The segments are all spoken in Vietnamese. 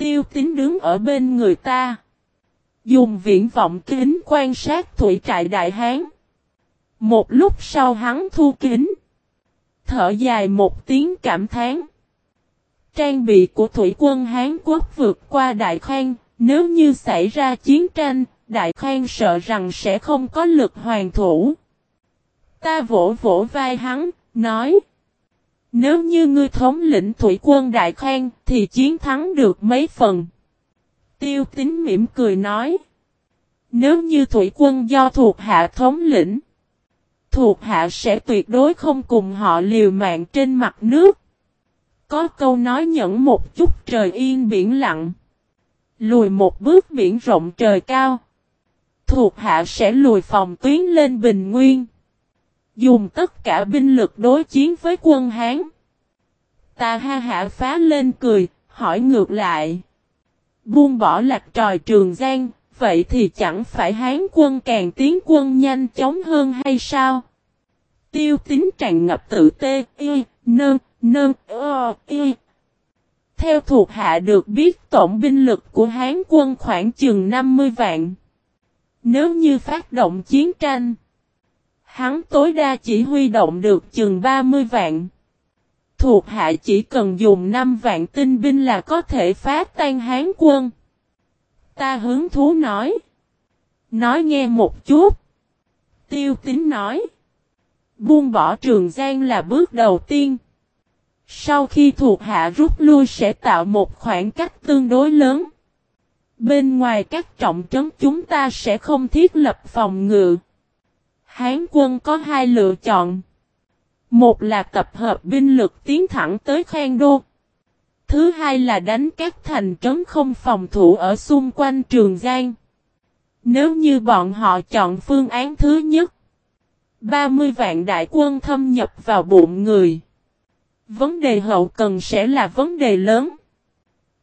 Tiêu tín đứng ở bên người ta. Dùng viễn vọng kính quan sát thủy trại đại hán. Một lúc sau hắn thu kính. Thở dài một tiếng cảm thán. Trang bị của thủy quân Hán Quốc vượt qua Đại Khang, nếu như xảy ra chiến tranh, Đại Khang sợ rằng sẽ không có lực hoàn thủ. Ta vỗ vỗ vai hắn, nói. Nếu như ngươi thống lĩnh thủy quân Đại Khang, thì chiến thắng được mấy phần. Tiêu tính mỉm cười nói. Nếu như thủy quân do thuộc hạ thống lĩnh, thuộc hạ sẽ tuyệt đối không cùng họ liều mạng trên mặt nước. Có câu nói nhẫn một chút trời yên biển lặng. Lùi một bước biển rộng trời cao. Thuộc hạ sẽ lùi phòng tuyến lên bình nguyên. Dùng tất cả binh lực đối chiến với quân Hán. Ta ha hạ phá lên cười, hỏi ngược lại. Buông bỏ lạc tròi trường giang, vậy thì chẳng phải Hán quân càng tiến quân nhanh chóng hơn hay sao? Tiêu tính tràn ngập tự tê, y, nơn, nơn, ơ, y. Theo thuộc hạ được biết tổng binh lực của Hán quân khoảng chừng 50 vạn. Nếu như phát động chiến tranh, hắn tối đa chỉ huy động được chừng 30 vạn. Thuộc hạ chỉ cần dùng 5 vạn tinh binh là có thể phá tan Hán quân. Ta hứng thú nói. Nói nghe một chút. Tiêu tính nói. Buông bỏ trường giang là bước đầu tiên. Sau khi thuộc hạ rút lui sẽ tạo một khoảng cách tương đối lớn. Bên ngoài các trọng trấn chúng ta sẽ không thiết lập phòng ngự. Hán quân có hai lựa chọn. Một là tập hợp binh lực tiến thẳng tới Khang Đô. Thứ hai là đánh các thành trấn không phòng thủ ở xung quanh Trường Giang. Nếu như bọn họ chọn phương án thứ nhất, 30 vạn đại quân thâm nhập vào bụng người. Vấn đề hậu cần sẽ là vấn đề lớn.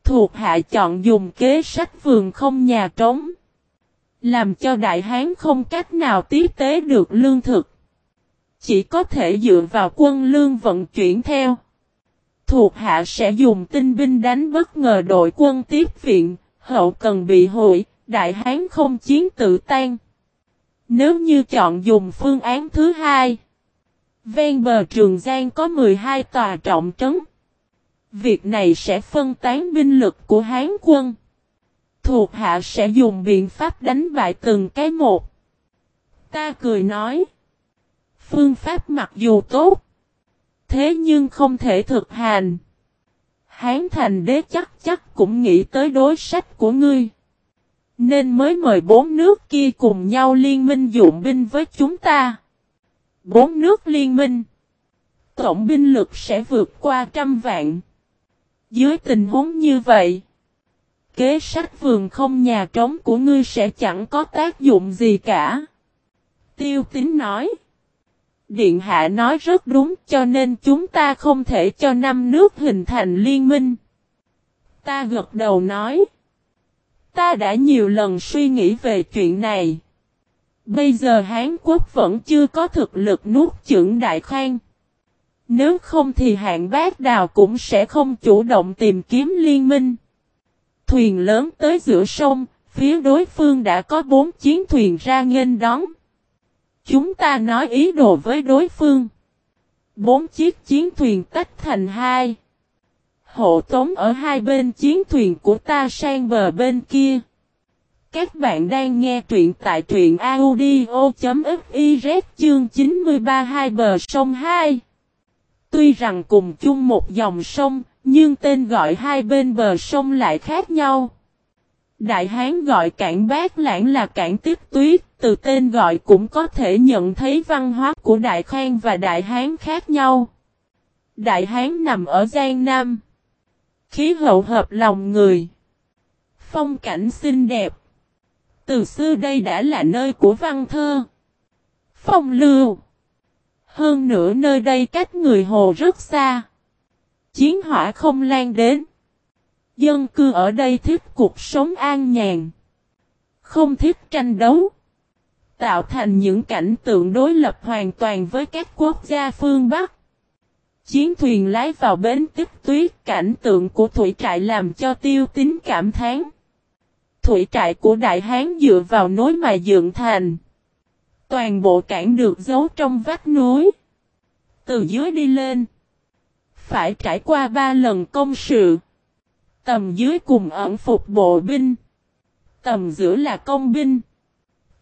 Thuộc hạ chọn dùng kế sách vườn không nhà trống. Làm cho đại hán không cách nào tiếp tế được lương thực. Chỉ có thể dựa vào quân lương vận chuyển theo. Thuộc hạ sẽ dùng tinh binh đánh bất ngờ đội quân tiếp viện, hậu cần bị hủy, đại hán không chiến tự tan. Nếu như chọn dùng phương án thứ hai, ven bờ Trường Giang có 12 tòa trọng trấn. Việc này sẽ phân tán binh lực của Hán quân. Thuộc hạ sẽ dùng biện pháp đánh bại từng cái một. Ta cười nói. Phương pháp mặc dù tốt. Thế nhưng không thể thực hành. Hán thành đế chắc chắc cũng nghĩ tới đối sách của ngươi. Nên mới mời bốn nước kia cùng nhau liên minh dụng binh với chúng ta. Bốn nước liên minh. Tổng binh lực sẽ vượt qua trăm vạn. Dưới tình huống như vậy. Kế sách vườn không nhà trống của ngươi sẽ chẳng có tác dụng gì cả. Tiêu tính nói. Điện hạ nói rất đúng, cho nên chúng ta không thể cho năm nước hình thành liên minh. Ta gật đầu nói. Ta đã nhiều lần suy nghĩ về chuyện này. Bây giờ Hán Quốc vẫn chưa có thực lực nuốt chửng Đại Khang. Nếu không thì hạng bác đào cũng sẽ không chủ động tìm kiếm liên minh. Thuyền lớn tới giữa sông, phía đối phương đã có bốn chiến thuyền ra nghênh đón. Chúng ta nói ý đồ với đối phương. Bốn chiếc chiến thuyền tách thành hai. Hộ tống ở hai bên chiến thuyền của ta sang bờ bên kia. Các bạn đang nghe truyện tại truyện audio.fiz chương 93 hai bờ sông 2. Tuy rằng cùng chung một dòng sông, nhưng tên gọi hai bên bờ sông lại khác nhau. Đại Hán gọi cảng Bát Lãng là cảng tiếp tuyết, từ tên gọi cũng có thể nhận thấy văn hóa của Đại Khang và Đại Hán khác nhau. Đại Hán nằm ở Giang Nam. Khí hậu hợp lòng người. Phong cảnh xinh đẹp. Từ xưa đây đã là nơi của văn thơ. Phong lưu. Hơn nữa nơi đây cách người hồ rất xa. Chiến hỏa không lan đến. Dân cư ở đây thích cuộc sống an nhàn. Không thích tranh đấu. Tạo thành những cảnh tượng đối lập hoàn toàn với các quốc gia phương Bắc. Chiến thuyền lái vào bến tích tuyết, cảnh tượng của thủy trại làm cho tiêu tính cảm thán. Thủy trại của Đại Hán dựa vào nối mà dựng thành. Toàn bộ cảng được giấu trong vách núi. Từ dưới đi lên. Phải trải qua ba lần công sự. Tầm dưới cùng ẩn phục bộ binh. Tầm giữa là công binh.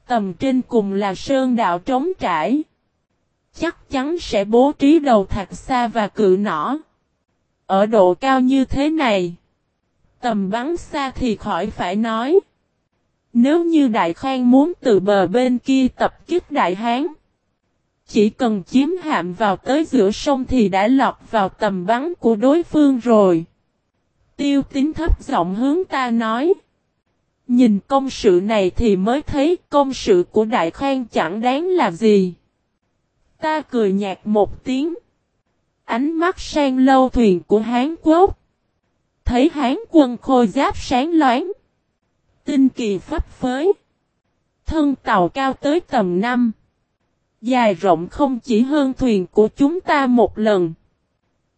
Tầm trên cùng là sơn đạo trống trải. Chắc chắn sẽ bố trí đầu thạch xa và cự nỏ. Ở độ cao như thế này. Tầm bắn xa thì khỏi phải nói. Nếu như Đại Khang muốn từ bờ bên kia tập kích Đại Hán. Chỉ cần chiếm hạm vào tới giữa sông thì đã lọt vào tầm bắn của đối phương rồi. Tiêu tính thấp giọng hướng ta nói. Nhìn công sự này thì mới thấy công sự của Đại Khang chẳng đáng là gì. Ta cười nhạt một tiếng. Ánh mắt sang lâu thuyền của Hán Quốc. Thấy Hán quân khôi giáp sáng loáng. Tinh kỳ pháp phới. Thân tàu cao tới tầm 5. Dài rộng không chỉ hơn thuyền của chúng ta một lần.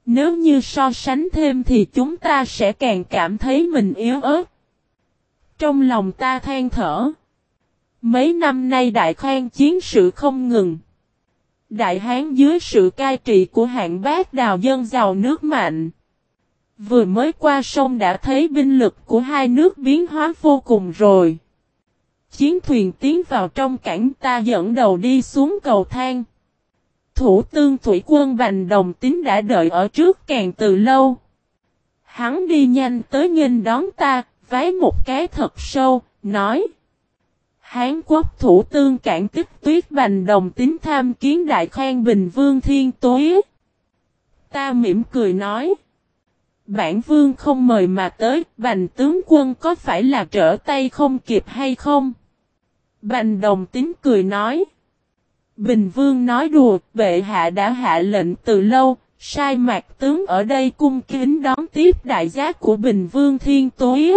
Nếu như so sánh thêm thì chúng ta sẽ càng cảm thấy mình yếu ớt. Trong lòng ta than thở. Mấy năm nay đại khoan chiến sự không ngừng. Đại Hán dưới sự cai trị của hạng bác đào dân giàu nước mạnh. Vừa mới qua sông đã thấy binh lực của hai nước biến hóa vô cùng rồi. Chiến thuyền tiến vào trong cảng ta dẫn đầu đi xuống cầu thang. Thủ tương thủy quân Bành Đồng Tín đã đợi ở trước càng từ lâu. Hắn đi nhanh tới nghênh đón ta, vái một cái thật sâu, nói. Hán quốc thủ tương cảng tích tuyết Bành Đồng Tín tham kiến đại khoan Bình Vương Thiên Tối. Ta mỉm cười nói. Bản vương không mời mà tới, bành tướng quân có phải là trở tay không kịp hay không? Bành đồng tính cười nói. Bình vương nói đùa, bệ hạ đã hạ lệnh từ lâu, sai mạc tướng ở đây cung kính đón tiếp đại giá của Bình vương thiên tối.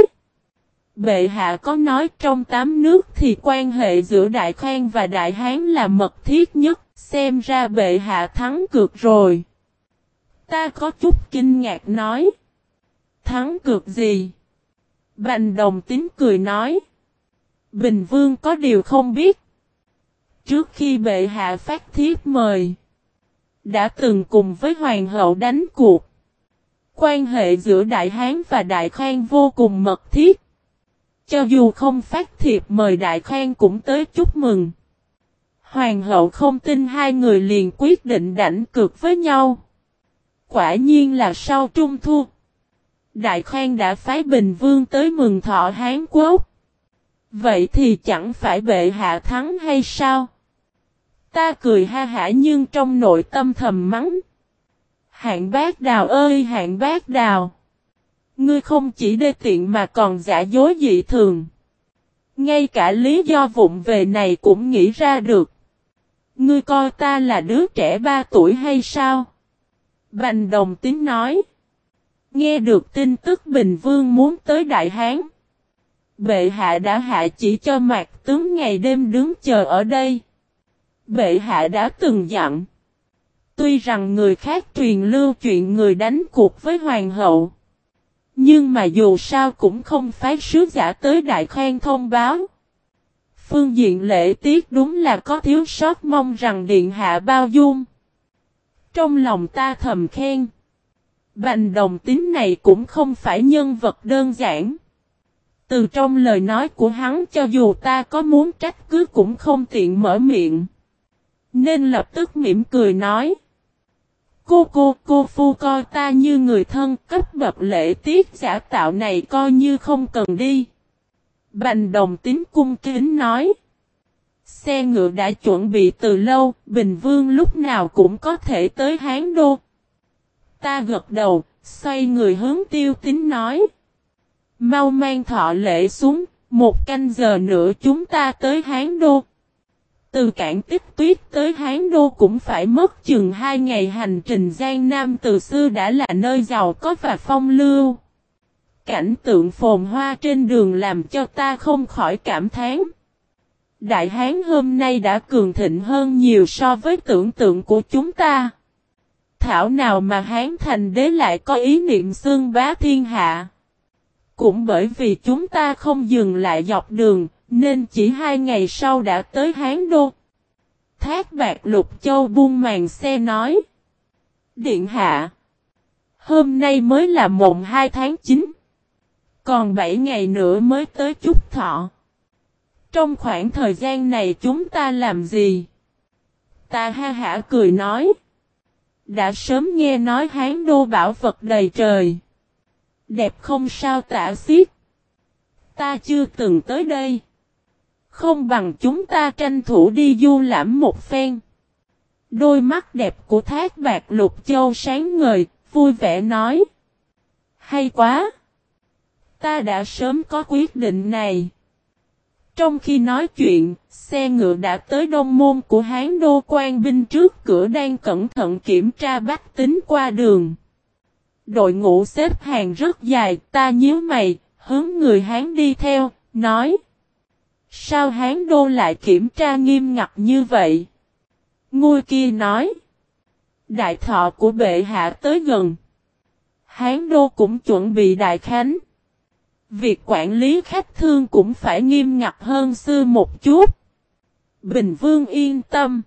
Bệ hạ có nói trong tám nước thì quan hệ giữa Đại Khang và Đại Hán là mật thiết nhất, xem ra bệ hạ thắng cược rồi. Ta có chút kinh ngạc nói. Thắng cược gì? Bành đồng tính cười nói. Bình Vương có điều không biết. Trước khi bệ hạ phát thiết mời. Đã từng cùng với Hoàng hậu đánh cuộc. Quan hệ giữa Đại Hán và Đại Khang vô cùng mật thiết. Cho dù không phát thiệp mời Đại Khang cũng tới chúc mừng. Hoàng hậu không tin hai người liền quyết định đánh cược với nhau. Quả nhiên là sau trung thu. Đại Khang đã phái Bình Vương tới mừng thọ Hán Quốc. Vậy thì chẳng phải bệ hạ thắng hay sao? Ta cười ha hả nhưng trong nội tâm thầm mắng. Hạng bác đào ơi, hạng bác đào. Ngươi không chỉ đê tiện mà còn giả dối dị thường. Ngay cả lý do vụng về này cũng nghĩ ra được. Ngươi coi ta là đứa trẻ ba tuổi hay sao? Bành đồng tính nói. Nghe được tin tức Bình Vương muốn tới Đại Hán. Bệ hạ đã hạ chỉ cho mạc tướng ngày đêm đứng chờ ở đây. Bệ hạ đã từng dặn. Tuy rằng người khác truyền lưu chuyện người đánh cuộc với hoàng hậu. Nhưng mà dù sao cũng không phái sứ giả tới đại khoan thông báo. Phương diện lễ tiết đúng là có thiếu sót mong rằng điện hạ bao dung. Trong lòng ta thầm khen. Bành đồng tính này cũng không phải nhân vật đơn giản. Từ trong lời nói của hắn cho dù ta có muốn trách cứ cũng không tiện mở miệng. Nên lập tức mỉm cười nói. Cô cô, cô phu coi ta như người thân cấp bậc lễ tiết giả tạo này coi như không cần đi. Bành đồng tính cung kính nói. Xe ngựa đã chuẩn bị từ lâu, Bình Vương lúc nào cũng có thể tới Hán Đô. Ta gật đầu, xoay người hướng tiêu tính nói. Mau mang thọ lễ xuống, một canh giờ nữa chúng ta tới Hán Đô. Từ cảng tích tuyết tới Hán Đô cũng phải mất chừng hai ngày hành trình Giang Nam từ xưa đã là nơi giàu có và phong lưu. Cảnh tượng phồn hoa trên đường làm cho ta không khỏi cảm thán. Đại Hán hôm nay đã cường thịnh hơn nhiều so với tưởng tượng của chúng ta thảo nào mà Hán Thành Đế lại có ý niệm xương bá thiên hạ. Cũng bởi vì chúng ta không dừng lại dọc đường, nên chỉ hai ngày sau đã tới Hán Đô. Thác bạc lục châu buông màn xe nói. Điện hạ. Hôm nay mới là mộng 2 tháng 9. Còn 7 ngày nữa mới tới chúc thọ. Trong khoảng thời gian này chúng ta làm gì? Ta ha hả cười nói. Đã sớm nghe nói hán đô bảo vật đầy trời. Đẹp không sao tả xiết. Ta chưa từng tới đây. Không bằng chúng ta tranh thủ đi du lãm một phen. Đôi mắt đẹp của thác bạc lục châu sáng ngời, vui vẻ nói. Hay quá! Ta đã sớm có quyết định này. Trong khi nói chuyện, xe ngựa đã tới đông môn của Hán Đô quan binh trước cửa đang cẩn thận kiểm tra bách tính qua đường. Đội ngũ xếp hàng rất dài, ta nhíu mày, hướng người Hán đi theo, nói. Sao Hán Đô lại kiểm tra nghiêm ngặt như vậy? Ngôi kia nói. Đại thọ của bệ hạ tới gần. Hán Đô cũng chuẩn bị đại khánh. Việc quản lý khách thương cũng phải nghiêm ngặt hơn xưa một chút. Bình Vương yên tâm.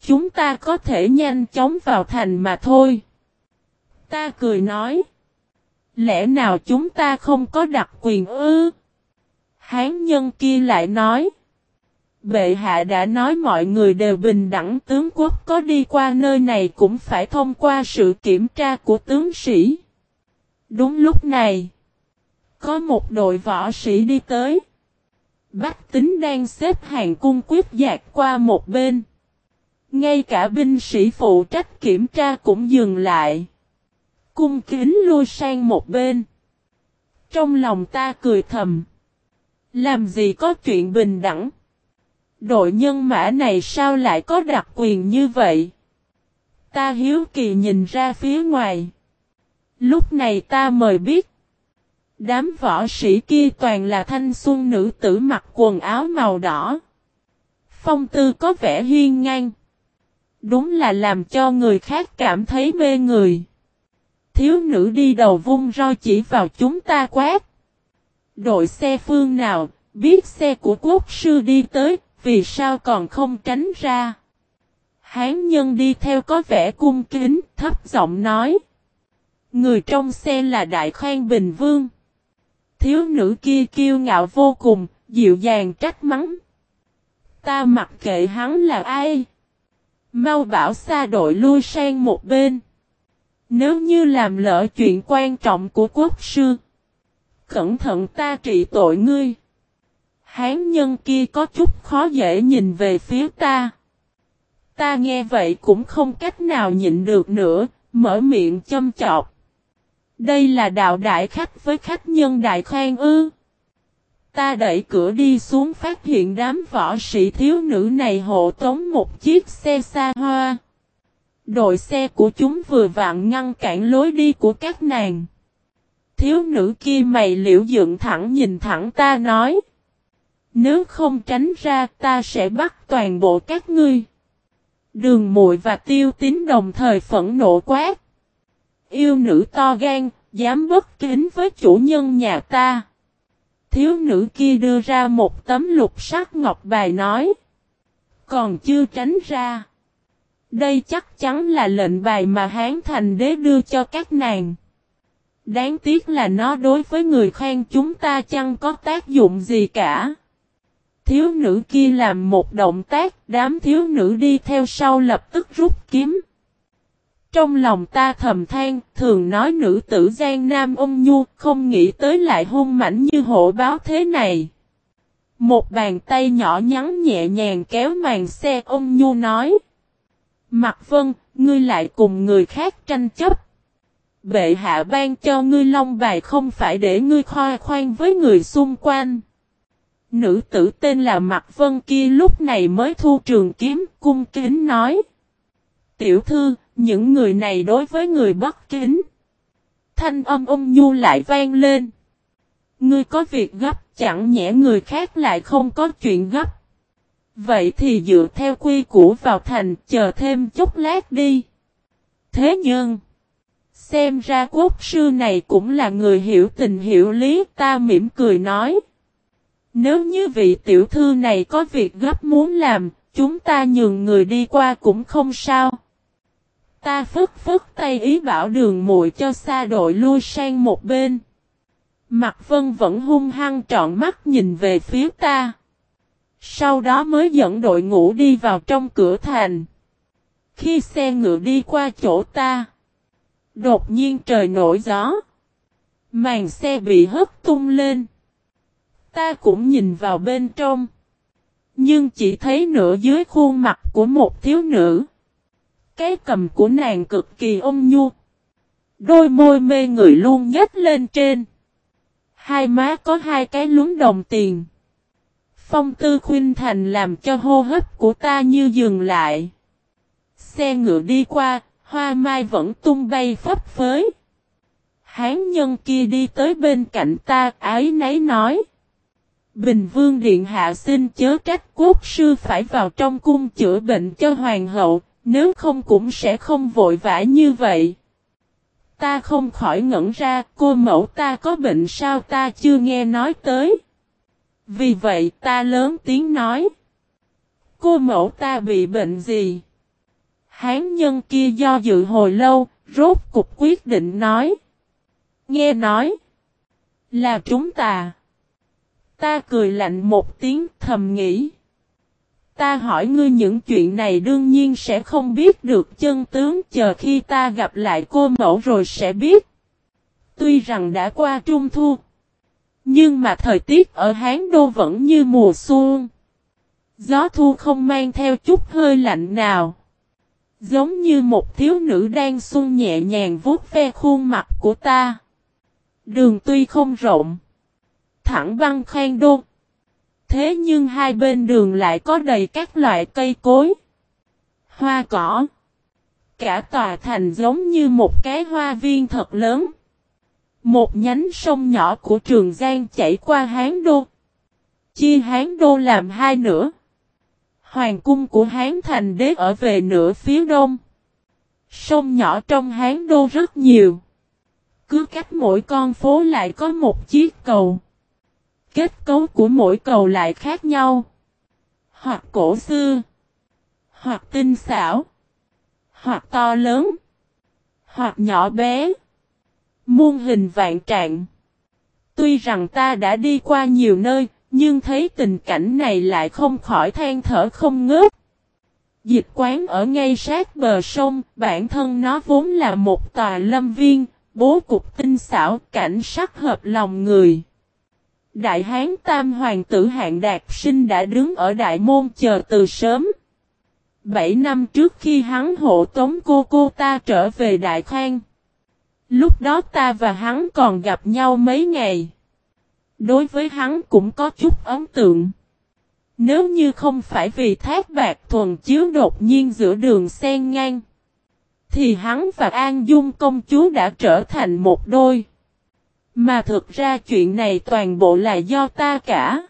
Chúng ta có thể nhanh chóng vào thành mà thôi. Ta cười nói. Lẽ nào chúng ta không có đặc quyền ư? Hán nhân kia lại nói. Bệ hạ đã nói mọi người đều bình đẳng, tướng quốc có đi qua nơi này cũng phải thông qua sự kiểm tra của tướng sĩ. Đúng lúc này. Có một đội võ sĩ đi tới. Bách tính đang xếp hàng cung quyết dạt qua một bên. Ngay cả binh sĩ phụ trách kiểm tra cũng dừng lại. Cung kính lui sang một bên. Trong lòng ta cười thầm. Làm gì có chuyện bình đẳng. Đội nhân mã này sao lại có đặc quyền như vậy? Ta hiếu kỳ nhìn ra phía ngoài. Lúc này ta mời biết. Đám võ sĩ kia toàn là thanh xuân nữ tử mặc quần áo màu đỏ. Phong tư có vẻ hiên ngang. Đúng là làm cho người khác cảm thấy mê người. Thiếu nữ đi đầu vung roi chỉ vào chúng ta quát. Đội xe phương nào, biết xe của quốc sư đi tới, vì sao còn không tránh ra. Hán nhân đi theo có vẻ cung kính, thấp giọng nói. Người trong xe là Đại Khang Bình Vương. Thiếu nữ kia kiêu ngạo vô cùng, dịu dàng trách mắng. Ta mặc kệ hắn là ai. Mau bảo xa đội lui sang một bên. Nếu như làm lỡ chuyện quan trọng của quốc sư. Cẩn thận ta trị tội ngươi. Hán nhân kia có chút khó dễ nhìn về phía ta. Ta nghe vậy cũng không cách nào nhịn được nữa, mở miệng châm chọc. Đây là đạo đại khách với khách nhân đại khoan ư. Ta đẩy cửa đi xuống phát hiện đám võ sĩ thiếu nữ này hộ tống một chiếc xe xa hoa. Đội xe của chúng vừa vặn ngăn cản lối đi của các nàng. Thiếu nữ kia mày liễu dựng thẳng nhìn thẳng ta nói. Nếu không tránh ra, ta sẽ bắt toàn bộ các ngươi. Đường muội và tiêu tín đồng thời phẫn nộ quát. Yêu nữ to gan, dám bất kính với chủ nhân nhà ta. Thiếu nữ kia đưa ra một tấm lục sắc ngọc bài nói. Còn chưa tránh ra. Đây chắc chắn là lệnh bài mà Hán Thành Đế đưa cho các nàng. Đáng tiếc là nó đối với người khen chúng ta chẳng có tác dụng gì cả. Thiếu nữ kia làm một động tác, đám thiếu nữ đi theo sau lập tức rút kiếm. Trong lòng ta thầm than, thường nói nữ tử gian nam ông nhu, không nghĩ tới lại hung mảnh như hộ báo thế này. Một bàn tay nhỏ nhắn nhẹ nhàng kéo màn xe ông nhu nói. Mặt vân, ngươi lại cùng người khác tranh chấp. Bệ hạ ban cho ngươi long bài không phải để ngươi khoa khoan với người xung quanh. Nữ tử tên là Mạc Vân kia lúc này mới thu trường kiếm cung kính nói. Tiểu thư, những người này đối với người bất kính. Thanh âm ung Nhu lại vang lên. Ngươi có việc gấp chẳng nhẽ người khác lại không có chuyện gấp. Vậy thì dựa theo quy củ vào thành chờ thêm chút lát đi. Thế nhưng, xem ra quốc sư này cũng là người hiểu tình hiểu lý ta mỉm cười nói. Nếu như vị tiểu thư này có việc gấp muốn làm, chúng ta nhường người đi qua cũng không sao. Ta phức phức tay ý bảo đường muội cho xa đội lui sang một bên. Mặt vân vẫn hung hăng trọn mắt nhìn về phía ta. Sau đó mới dẫn đội ngũ đi vào trong cửa thành. Khi xe ngựa đi qua chỗ ta. Đột nhiên trời nổi gió. Màn xe bị hất tung lên. Ta cũng nhìn vào bên trong. Nhưng chỉ thấy nửa dưới khuôn mặt của một thiếu nữ. Cái cầm của nàng cực kỳ ôm nhu. Đôi môi mê người luôn nhếch lên trên. Hai má có hai cái lúng đồng tiền. Phong tư khuyên thành làm cho hô hấp của ta như dừng lại. Xe ngựa đi qua, hoa mai vẫn tung bay phấp phới. Hán nhân kia đi tới bên cạnh ta ái nấy nói. Bình Vương Điện Hạ xin chớ trách quốc sư phải vào trong cung chữa bệnh cho hoàng hậu, nếu không cũng sẽ không vội vã như vậy. Ta không khỏi ngẩn ra, cô mẫu ta có bệnh sao ta chưa nghe nói tới. Vì vậy ta lớn tiếng nói. Cô mẫu ta bị bệnh gì? Hán nhân kia do dự hồi lâu, rốt cục quyết định nói. Nghe nói. Là chúng ta. Ta cười lạnh một tiếng thầm nghĩ. Ta hỏi ngươi những chuyện này đương nhiên sẽ không biết được, chân tướng chờ khi ta gặp lại cô mẫu rồi sẽ biết. Tuy rằng đã qua trung thu. Nhưng mà thời tiết ở Hán Đô vẫn như mùa xuân. Gió thu không mang theo chút hơi lạnh nào. Giống như một thiếu nữ đang xuân nhẹ nhàng vuốt ve khuôn mặt của ta. Đường tuy không rộng. Thẳng băng khoan đô. Thế nhưng hai bên đường lại có đầy các loại cây cối. Hoa cỏ. Cả tòa thành giống như một cái hoa viên thật lớn. Một nhánh sông nhỏ của Trường Giang chảy qua Hán Đô. Chia Hán Đô làm hai nửa. Hoàng cung của Hán Thành Đế ở về nửa phía đông. Sông nhỏ trong Hán Đô rất nhiều. Cứ cách mỗi con phố lại có một chiếc cầu. Kết cấu của mỗi cầu lại khác nhau. Hoặc cổ xưa. Hoặc tinh xảo. Hoặc to lớn. Hoặc nhỏ bé. Muôn hình vạn trạng. Tuy rằng ta đã đi qua nhiều nơi, nhưng thấy tình cảnh này lại không khỏi than thở không ngớt. Dịch quán ở ngay sát bờ sông, bản thân nó vốn là một tòa lâm viên, bố cục tinh xảo, cảnh sắc hợp lòng người. Đại Hán Tam Hoàng tử Hạng Đạt Sinh đã đứng ở Đại Môn chờ từ sớm. Bảy năm trước khi hắn hộ tống cô cô ta trở về Đại Khang. Lúc đó ta và hắn còn gặp nhau mấy ngày. Đối với hắn cũng có chút ấn tượng. Nếu như không phải vì thác bạc thuần chiếu đột nhiên giữa đường sen ngang. Thì hắn và An Dung công chúa đã trở thành một đôi. Mà thực ra chuyện này toàn bộ là do ta cả.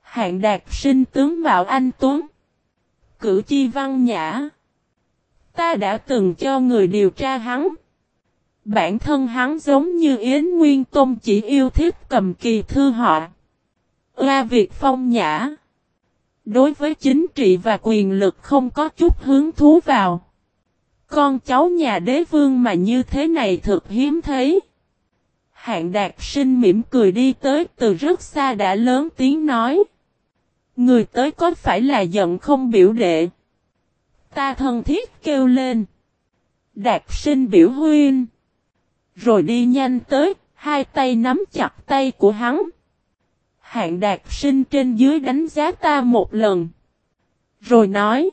Hạng đạt sinh tướng Mạo Anh Tuấn. Cử chi văn nhã. Ta đã từng cho người điều tra hắn. Bản thân hắn giống như Yến Nguyên Tôn chỉ yêu thích cầm kỳ thư họ. La Việt phong nhã. Đối với chính trị và quyền lực không có chút hứng thú vào. Con cháu nhà đế vương mà như thế này thực hiếm thấy. Hạng đạt sinh mỉm cười đi tới từ rất xa đã lớn tiếng nói. Người tới có phải là giận không biểu đệ? Ta thân thiết kêu lên. Đạt sinh biểu huyên. Rồi đi nhanh tới, hai tay nắm chặt tay của hắn. Hạng đạt sinh trên dưới đánh giá ta một lần. Rồi nói.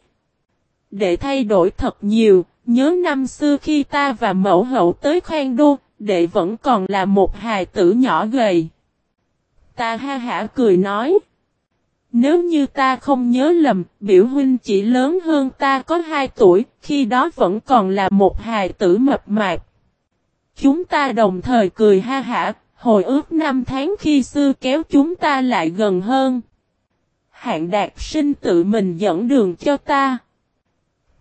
Để thay đổi thật nhiều, nhớ năm xưa khi ta và mẫu hậu tới khoan đô, đệ vẫn còn là một hài tử nhỏ gầy. Ta ha hả cười nói. Nếu như ta không nhớ lầm, biểu huynh chỉ lớn hơn ta có 2 tuổi, khi đó vẫn còn là một hài tử mập mạp. Chúng ta đồng thời cười ha hả, hồi ước năm tháng khi xưa kéo chúng ta lại gần hơn. Hạng đạt sinh tự mình dẫn đường cho ta.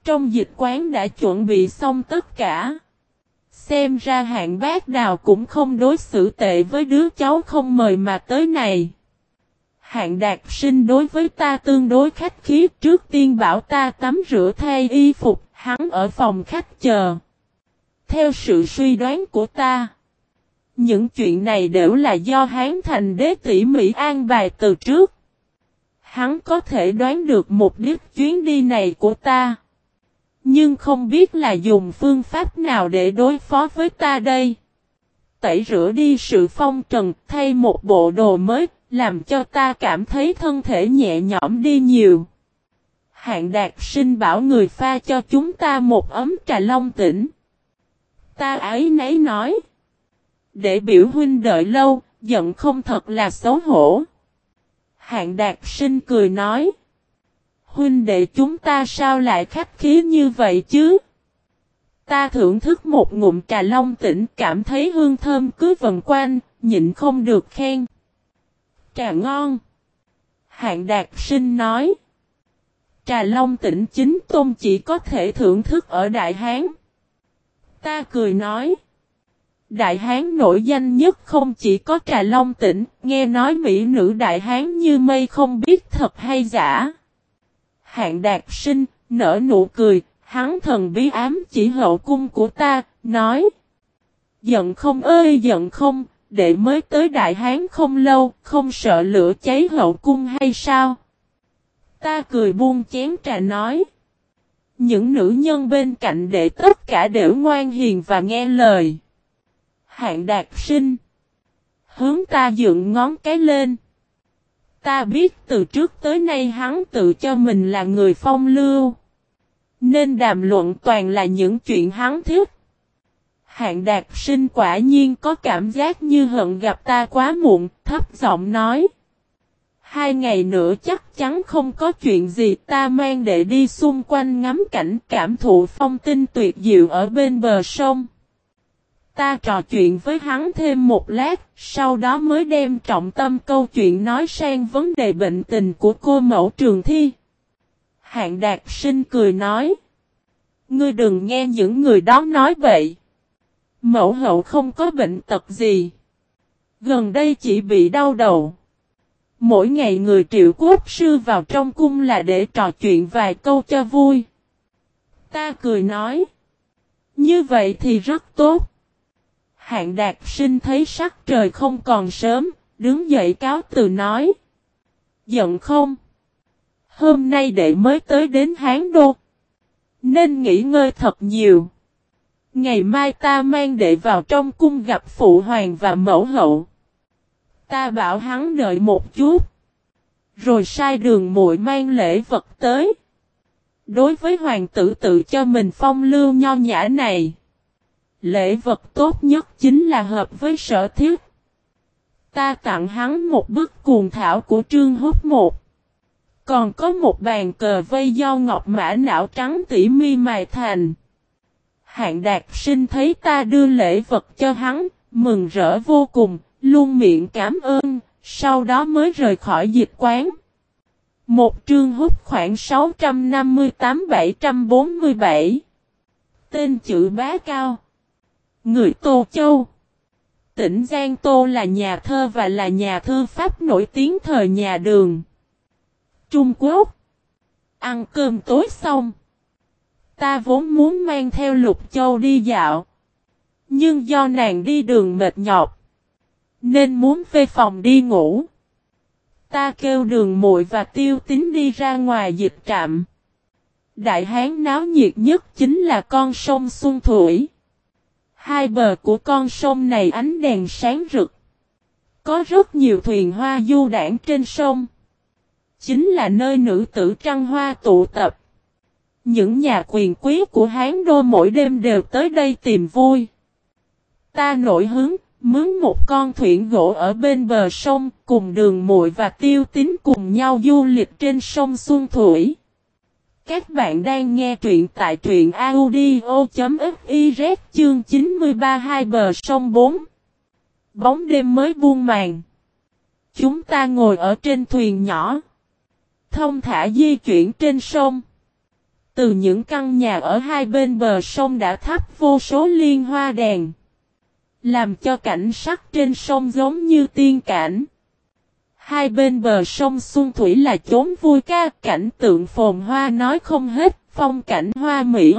trong dịch quán đã chuẩn bị xong tất cả. Xem ra hạng bác đào cũng không đối xử tệ với đứa cháu không mời mà tới này. Hạng đạt sinh đối với ta tương đối khách khí trước tiên bảo ta tắm rửa thay y phục, hắn ở phòng khách chờ. Theo sự suy đoán của ta, những chuyện này đều là do Hán Thành Đế tỉ mỹ an bài từ trước. Hắn có thể đoán được mục đích chuyến đi này của ta. Nhưng không biết là dùng phương pháp nào để đối phó với ta đây. Tẩy rửa đi sự phong trần thay một bộ đồ mới, làm cho ta cảm thấy thân thể nhẹ nhõm đi nhiều. Hạng đạt sinh bảo người pha cho chúng ta một ấm trà long tỉnh. Ta ấy nấy nói. Để biểu huynh đợi lâu, giận không thật là xấu hổ. Hạng đạt sinh cười nói. Huynh đệ chúng ta sao lại khách khí như vậy chứ? Ta thưởng thức một ngụm trà long tỉnh cảm thấy hương thơm cứ vần quanh, nhịn không được khen. Trà ngon. Hạng đạt sinh nói. Trà long tỉnh chính tôn chỉ có thể thưởng thức ở Đại Hán. Ta cười nói. Đại Hán nổi danh nhất không chỉ có trà long tỉnh, nghe nói mỹ nữ Đại Hán như mây không biết thật hay giả. Hạng đạt sinh, nở nụ cười, hắn thần bí ám chỉ hậu cung của ta, nói. Giận không ơi giận không, đệ mới tới Đại Hán không lâu, không sợ lửa cháy hậu cung hay sao? Ta cười buông chén trà nói. Những nữ nhân bên cạnh đệ tất cả đều ngoan hiền và nghe lời. Hạng đạt sinh. Hướng ta dựng ngón cái lên. Ta biết từ trước tới nay hắn tự cho mình là người phong lưu. Nên đàm luận toàn là những chuyện hắn thích. Hạng đạt sinh quả nhiên có cảm giác như hận gặp ta quá muộn, thấp giọng nói. Hai ngày nữa chắc chắn không có chuyện gì ta mang để đi xung quanh ngắm cảnh cảm thụ phong tinh tuyệt diệu ở bên bờ sông. Ta trò chuyện với hắn thêm một lát, sau đó mới đem trọng tâm câu chuyện nói sang vấn đề bệnh tình của cô mẫu trường thi. Hạng đạt sinh cười nói. Ngươi đừng nghe những người đó nói vậy. Mẫu hậu không có bệnh tật gì. Gần đây chỉ bị đau đầu. Mỗi ngày người triệu quốc sư vào trong cung là để trò chuyện vài câu cho vui. Ta cười nói. Như vậy thì rất tốt. Hạng đạt sinh thấy sắc trời không còn sớm, đứng dậy cáo từ nói. Giận không? Hôm nay đệ mới tới đến Hán Đô. Nên nghỉ ngơi thật nhiều. Ngày mai ta mang đệ vào trong cung gặp phụ hoàng và mẫu hậu. Ta bảo hắn đợi một chút. Rồi sai đường muội mang lễ vật tới. Đối với hoàng tử tự cho mình phong lưu nho nhã này. Lễ vật tốt nhất chính là hợp với sở thiết. Ta tặng hắn một bức cuồng thảo của Trương Húc một. Còn có một bàn cờ vây do ngọc mã não trắng tỉ mi mài thành. Hạng đạt sinh thấy ta đưa lễ vật cho hắn, mừng rỡ vô cùng, luôn miệng cảm ơn, sau đó mới rời khỏi dịch quán. Một trương hút khoảng 658-747. Tên chữ bá cao. Người Tô Châu. Tỉnh Giang Tô là nhà thơ và là nhà thư pháp nổi tiếng thời nhà đường. Trung Quốc. Ăn cơm tối xong. Ta vốn muốn mang theo Lục Châu đi dạo. Nhưng do nàng đi đường mệt nhọc. Nên muốn về phòng đi ngủ. Ta kêu đường muội và tiêu tính đi ra ngoài dịch trạm. Đại hán náo nhiệt nhất chính là con sông Xuân Thủy. Hai bờ của con sông này ánh đèn sáng rực. Có rất nhiều thuyền hoa du đảng trên sông. Chính là nơi nữ tử trăng hoa tụ tập. Những nhà quyền quý của Hán Đô mỗi đêm đều tới đây tìm vui. Ta nổi hứng, mướn một con thuyền gỗ ở bên bờ sông, cùng đường muội và tiêu tín cùng nhau du lịch trên sông Xuân Thủy. Các bạn đang nghe truyện tại truyện audio.fiz chương 93 hai bờ sông 4. Bóng đêm mới buông màn. Chúng ta ngồi ở trên thuyền nhỏ. Thông thả di chuyển trên sông. Từ những căn nhà ở hai bên bờ sông đã thắp vô số liên hoa đèn. Làm cho cảnh sắc trên sông giống như tiên cảnh. Hai bên bờ sông Xuân Thủy là chốn vui ca, cảnh tượng phồn hoa nói không hết, phong cảnh hoa mỹ.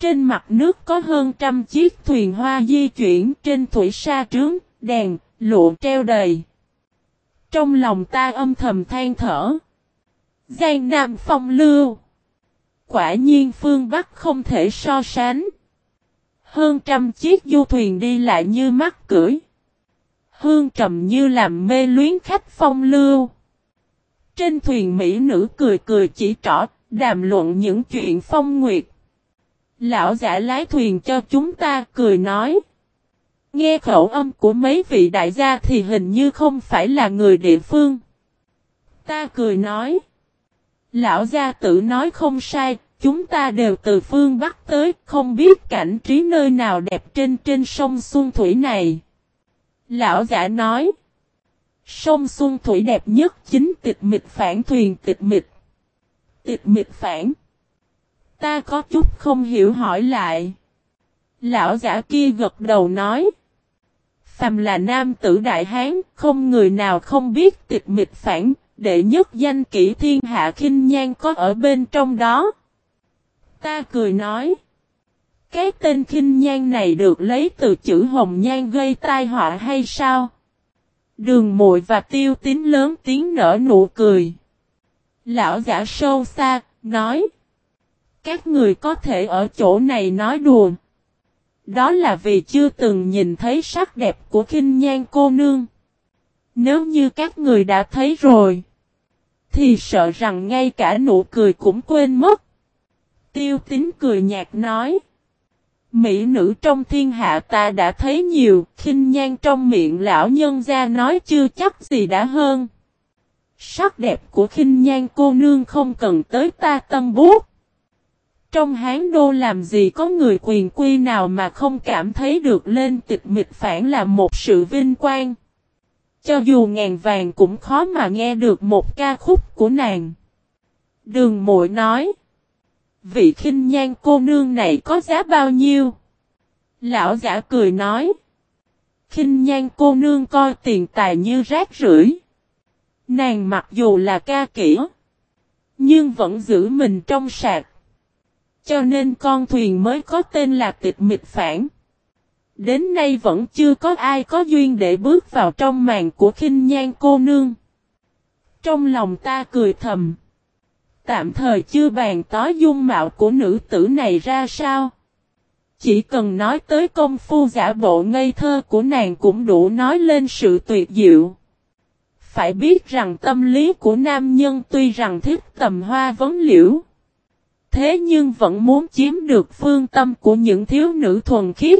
Trên mặt nước có hơn trăm chiếc thuyền hoa di chuyển trên thủy sa trướng, đèn, lụa treo đầy. Trong lòng ta âm thầm than thở. Giang Nam phong lưu. Quả nhiên phương Bắc không thể so sánh. Hơn trăm chiếc du thuyền đi lại như mắt cưỡi. Hương trầm như làm mê luyến khách phong lưu. Trên thuyền mỹ nữ cười cười chỉ trỏ, đàm luận những chuyện phong nguyệt. Lão giả lái thuyền cho chúng ta cười nói. Nghe khẩu âm của mấy vị đại gia thì hình như không phải là người địa phương. Ta cười nói. Lão gia tử nói không sai, chúng ta đều từ phương Bắc tới, không biết cảnh trí nơi nào đẹp trên trên sông Xuân Thủy này. Lão giả nói. Sông Xuân Thủy đẹp nhất chính tịch mịch phản thuyền tịch mịch. Tịch mịch phản. Ta có chút không hiểu hỏi lại. Lão giả kia gật đầu nói. Phàm là nam tử đại hán, không người nào không biết tịch mịch phản, đệ nhất danh kỹ thiên hạ khinh nhan có ở bên trong đó. Ta cười nói. Cái tên khinh nhan này được lấy từ chữ hồng nhan gây tai họa hay sao? Đường muội và tiêu tín lớn tiếng nở nụ cười. Lão giả sâu xa, nói. Các người có thể ở chỗ này nói đùa. Đó là vì chưa từng nhìn thấy sắc đẹp của khinh nhan cô nương. Nếu như các người đã thấy rồi. Thì sợ rằng ngay cả nụ cười cũng quên mất. Tiêu tín cười nhạt nói. Mỹ nữ trong thiên hạ ta đã thấy nhiều, khinh nhan trong miệng lão nhân ra nói chưa chắc gì đã hơn. Sắc đẹp của khinh nhan cô nương không cần tới ta tâm bút. Trong hán đô làm gì có người quyền quy nào mà không cảm thấy được lên tịch mịch phản là một sự vinh quang. Cho dù ngàn vàng cũng khó mà nghe được một ca khúc của nàng. Đường mội nói. Vị khinh nhan cô nương này có giá bao nhiêu? Lão giả cười nói. Khinh nhan cô nương coi tiền tài như rác rưởi. Nàng mặc dù là ca kỹ. Nhưng vẫn giữ mình trong sạc. Cho nên con thuyền mới có tên là tịch mịch phản. Đến nay vẫn chưa có ai có duyên để bước vào trong màn của khinh nhan cô nương. Trong lòng ta cười thầm. Tạm thời chưa bàn tới dung mạo của nữ tử này ra sao. Chỉ cần nói tới công phu giả bộ ngây thơ của nàng cũng đủ nói lên sự tuyệt diệu. Phải biết rằng tâm lý của nam nhân tuy rằng thích tầm hoa vấn liễu. Thế nhưng vẫn muốn chiếm được phương tâm của những thiếu nữ thuần khiết.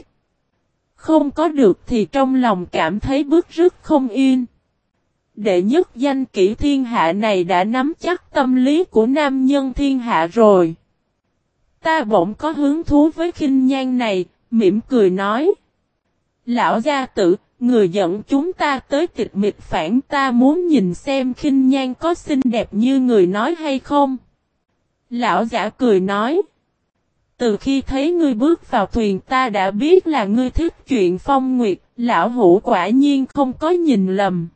Không có được thì trong lòng cảm thấy bức rứt không yên. Đệ nhất danh kỹ thiên hạ này đã nắm chắc tâm lý của nam nhân thiên hạ rồi. Ta bỗng có hứng thú với khinh nhan này, mỉm cười nói. Lão gia tử, người dẫn chúng ta tới tịch mịch phản ta muốn nhìn xem khinh nhan có xinh đẹp như người nói hay không. Lão giả cười nói. Từ khi thấy ngươi bước vào thuyền ta đã biết là ngươi thích chuyện phong nguyệt, lão hủ quả nhiên không có nhìn lầm.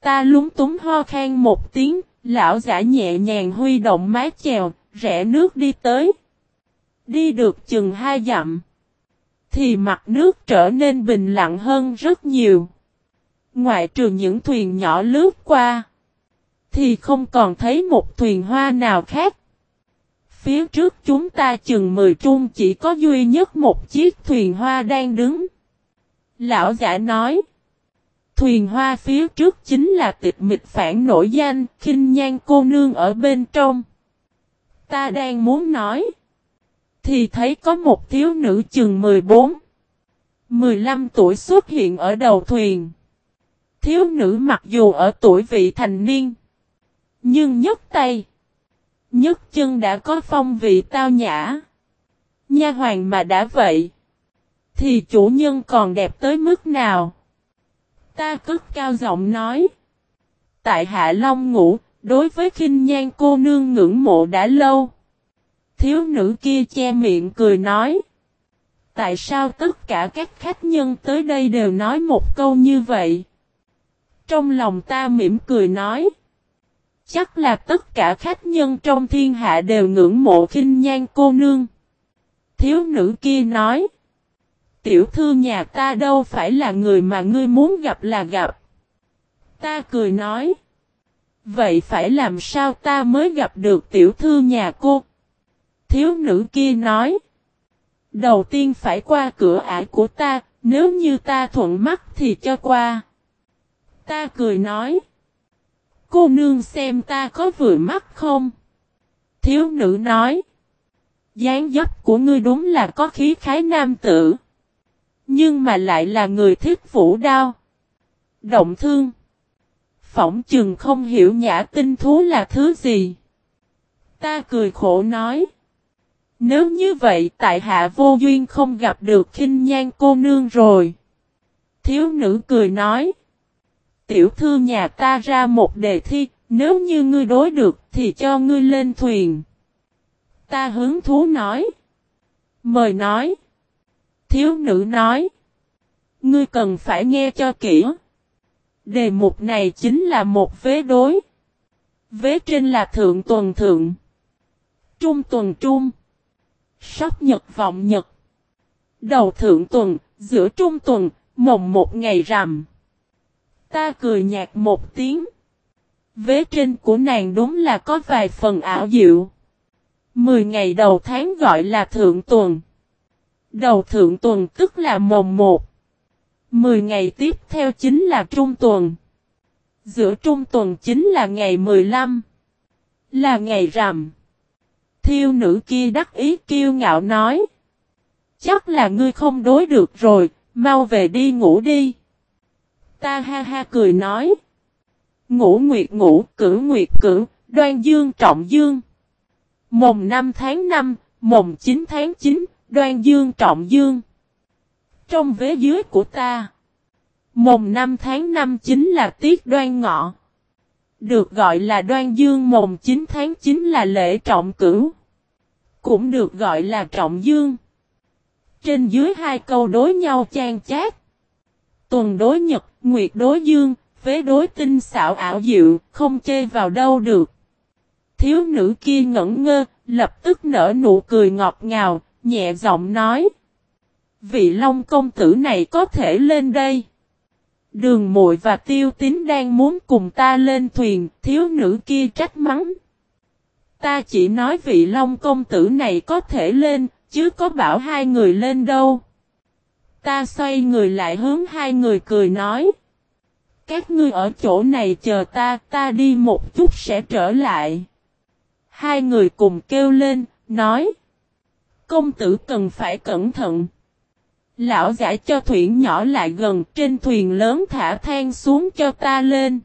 Ta lúng túng ho khan một tiếng, lão giả nhẹ nhàng huy động mái chèo, rẽ nước đi tới. Đi được chừng hai dặm. Thì mặt nước trở nên bình lặng hơn rất nhiều. Ngoại trừ những thuyền nhỏ lướt qua. Thì không còn thấy một thuyền hoa nào khác. Phía trước chúng ta chừng 10 trung chỉ có duy nhất một chiếc thuyền hoa đang đứng. Lão giả nói. Thuyền hoa phía trước chính là tịch mịch phản nổi danh, khinh nhan cô nương ở bên trong. Ta đang muốn nói. Thì thấy có một thiếu nữ chừng 14. 15 tuổi xuất hiện ở đầu thuyền. Thiếu nữ mặc dù ở tuổi vị thành niên. Nhưng nhấc tay. nhấc chân đã có phong vị tao nhã. Nha hoàng mà đã vậy. Thì chủ nhân còn đẹp tới mức nào? Ta cất cao giọng nói. Tại Hạ Long ngủ, đối với khinh nhan cô nương ngưỡng mộ đã lâu. Thiếu nữ kia che miệng cười nói. Tại sao tất cả các khách nhân tới đây đều nói một câu như vậy? Trong lòng ta mỉm cười nói. Chắc là tất cả khách nhân trong thiên hạ đều ngưỡng mộ khinh nhan cô nương. Thiếu nữ kia nói. Tiểu thư nhà ta đâu phải là người mà ngươi muốn gặp là gặp. Ta cười nói. Vậy phải làm sao ta mới gặp được tiểu thư nhà cô? Thiếu nữ kia nói. Đầu tiên phải qua cửa ải của ta, nếu như ta thuận mắt thì cho qua. Ta cười nói. Cô nương xem ta có vừa mắt không? Thiếu nữ nói. dáng dấp của ngươi đúng là có khí khái nam tử. Nhưng mà lại là người thích vũ đao. Động thương. Phỏng chừng không hiểu nhã tinh thú là thứ gì. Ta cười khổ nói. Nếu như vậy tại hạ vô duyên không gặp được khinh nhan cô nương rồi. Thiếu nữ cười nói. Tiểu thư nhà ta ra một đề thi, nếu như ngươi đối được thì cho ngươi lên thuyền. Ta hứng thú nói. Mời nói. Thiếu nữ nói. Ngươi cần phải nghe cho kỹ. Đề mục này chính là một vế đối. Vế trên là thượng tuần thượng. Trung tuần trung. Sóc nhật vọng nhật. Đầu thượng tuần, giữa trung tuần, mồng một ngày rằm. Ta cười nhạt một tiếng. Vế trên của nàng đúng là có vài phần ảo diệu. Mười ngày đầu tháng gọi là thượng tuần. Đầu thượng tuần tức là mồng một. Mười ngày tiếp theo chính là trung tuần. Giữa trung tuần chính là ngày mười lăm. Là ngày rằm. Thiêu nữ kia đắc ý kiêu ngạo nói. Chắc là ngươi không đối được rồi, mau về đi ngủ đi. Ta ha ha cười nói. Ngủ nguyệt ngủ, cử nguyệt cử, đoan dương trọng dương. Mồng 5 tháng 5, mồng 9 tháng 9, đoan dương trọng dương. Trong vế dưới của ta, mồng 5 tháng 5 chính là tiết đoan ngọ. Được gọi là đoan dương mồng 9 tháng 9 là lễ trọng cửu. Cũng được gọi là trọng dương. Trên dưới hai câu đối nhau chan chát. Tuần đối nhật, nguyệt đối dương, phế đối tinh xảo ảo diệu, không chê vào đâu được. Thiếu nữ kia ngẩn ngơ, lập tức nở nụ cười ngọt ngào, nhẹ giọng nói. Vị Long công tử này có thể lên đây. Đường muội và tiêu tín đang muốn cùng ta lên thuyền, thiếu nữ kia trách mắng. Ta chỉ nói vị Long công tử này có thể lên, chứ có bảo hai người lên đâu. Ta xoay người lại hướng hai người cười nói. Các ngươi ở chỗ này chờ ta, ta đi một chút sẽ trở lại. Hai người cùng kêu lên, nói. Công tử cần phải cẩn thận. Lão giải cho thuyền nhỏ lại gần, trên thuyền lớn thả than xuống cho ta lên.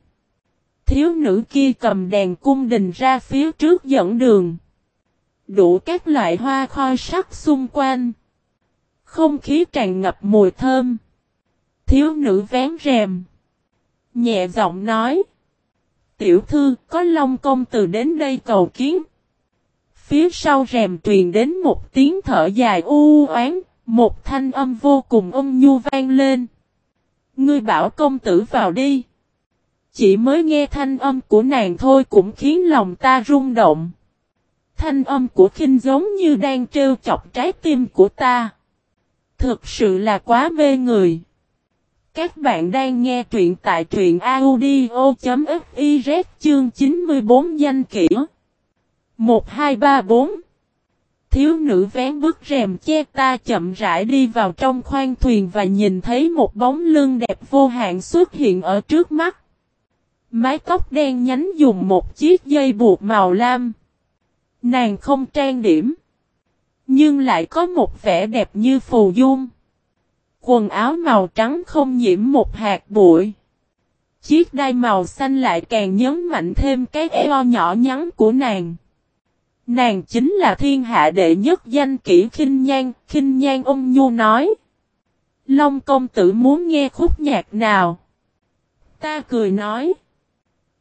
Thiếu nữ kia cầm đèn cung đình ra phía trước dẫn đường. Đủ các loại hoa khoi sắc xung quanh. Không khí tràn ngập mùi thơm. Thiếu nữ vén rèm. Nhẹ giọng nói. Tiểu thư, có long công từ đến đây cầu kiến. Phía sau rèm truyền đến một tiếng thở dài u oán, một thanh âm vô cùng âm nhu vang lên. Ngươi bảo công tử vào đi. Chỉ mới nghe thanh âm của nàng thôi cũng khiến lòng ta rung động. Thanh âm của khinh giống như đang trêu chọc trái tim của ta. Thực sự là quá mê người. Các bạn đang nghe truyện tại truyện audio.fiz chương 94 danh kỹ. 1234 Thiếu nữ vén bức rèm che ta chậm rãi đi vào trong khoang thuyền và nhìn thấy một bóng lưng đẹp vô hạn xuất hiện ở trước mắt. Mái tóc đen nhánh dùng một chiếc dây buộc màu lam. Nàng không trang điểm. Nhưng lại có một vẻ đẹp như phù dung. Quần áo màu trắng không nhiễm một hạt bụi. Chiếc đai màu xanh lại càng nhấn mạnh thêm cái eo nhỏ nhắn của nàng. Nàng chính là thiên hạ đệ nhất danh kỹ khinh nhan, khinh nhan ung Nhu nói. Long công tử muốn nghe khúc nhạc nào? Ta cười nói.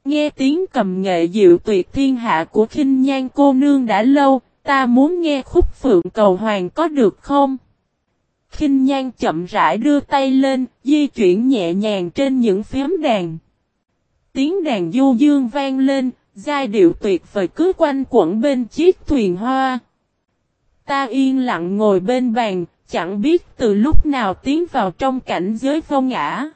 Nghe tiếng cầm nghệ diệu tuyệt thiên hạ của khinh nhan cô nương đã lâu, ta muốn nghe khúc phượng cầu hoàng có được không? khinh nhan chậm rãi đưa tay lên, di chuyển nhẹ nhàng trên những phím đàn. Tiếng đàn du dương vang lên, giai điệu tuyệt vời cứ quanh quẩn bên chiếc thuyền hoa. Ta yên lặng ngồi bên bàn, chẳng biết từ lúc nào tiến vào trong cảnh giới vô ngã.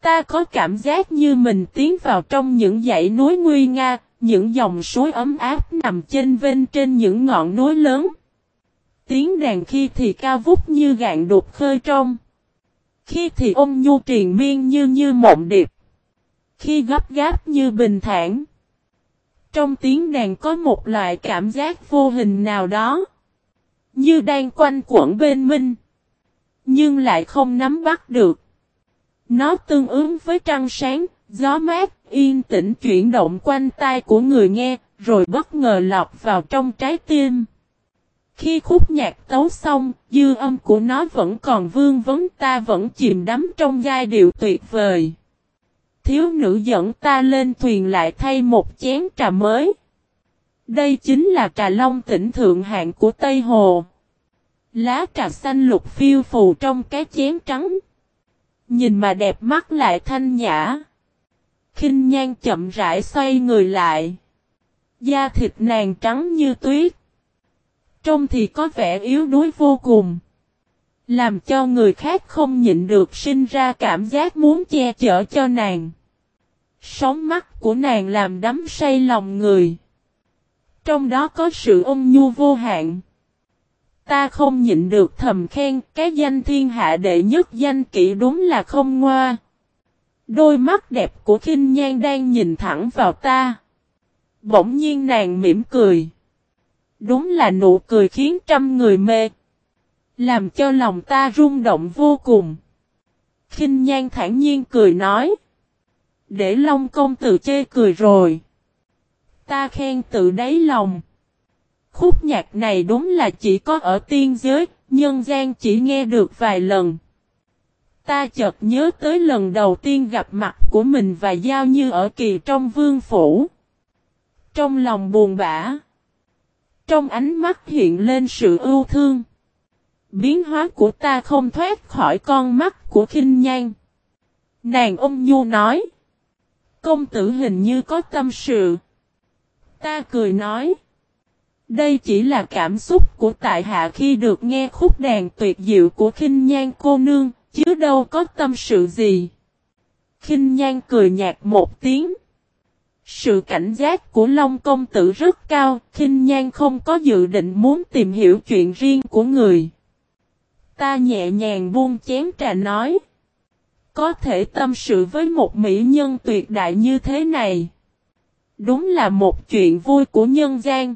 Ta có cảm giác như mình tiến vào trong những dãy núi nguy nga, những dòng suối ấm áp nằm trên vên trên những ngọn núi lớn. Tiếng đàn khi thì cao vút như gạn đục khơi trong. Khi thì ôm nhu triền miên như như mộng điệp. Khi gấp gáp như bình thản. Trong tiếng đàn có một loại cảm giác vô hình nào đó. Như đang quanh quẩn bên mình Nhưng lại không nắm bắt được. Nó tương ứng với trăng sáng, gió mát, yên tĩnh chuyển động quanh tai của người nghe, rồi bất ngờ lọc vào trong trái tim. Khi khúc nhạc tấu xong, dư âm của nó vẫn còn vương vấn ta vẫn chìm đắm trong giai điệu tuyệt vời. Thiếu nữ dẫn ta lên thuyền lại thay một chén trà mới. Đây chính là trà long tỉnh thượng hạng của Tây Hồ. Lá trà xanh lục phiêu phù trong cái chén trắng. Nhìn mà đẹp mắt lại thanh nhã. khinh nhan chậm rãi xoay người lại. Da thịt nàng trắng như tuyết. Trông thì có vẻ yếu đuối vô cùng. Làm cho người khác không nhịn được sinh ra cảm giác muốn che chở cho nàng. Sóng mắt của nàng làm đắm say lòng người. Trong đó có sự ôn nhu vô hạn. Ta không nhịn được thầm khen, cái danh thiên hạ đệ nhất danh kỹ đúng là không ngoa. Đôi mắt đẹp của khinh nhan đang nhìn thẳng vào ta. Bỗng nhiên nàng mỉm cười. Đúng là nụ cười khiến trăm người mê. Làm cho lòng ta rung động vô cùng. khinh nhan thản nhiên cười nói. Để Long công tử chê cười rồi. Ta khen tự đáy lòng. Khúc nhạc này đúng là chỉ có ở tiên giới, nhân gian chỉ nghe được vài lần. Ta chợt nhớ tới lần đầu tiên gặp mặt của mình và giao như ở kỳ trong vương phủ. Trong lòng buồn bã. Trong ánh mắt hiện lên sự ưu thương. Biến hóa của ta không thoát khỏi con mắt của khinh nhan. Nàng ôm nhu nói. Công tử hình như có tâm sự. Ta cười nói. Đây chỉ là cảm xúc của tại hạ khi được nghe khúc đàn tuyệt diệu của khinh nhan cô nương, chứ đâu có tâm sự gì. Khinh nhan cười nhạt một tiếng. Sự cảnh giác của Long Công Tử rất cao, khinh nhan không có dự định muốn tìm hiểu chuyện riêng của người. Ta nhẹ nhàng buông chén trà nói. Có thể tâm sự với một mỹ nhân tuyệt đại như thế này. Đúng là một chuyện vui của nhân gian.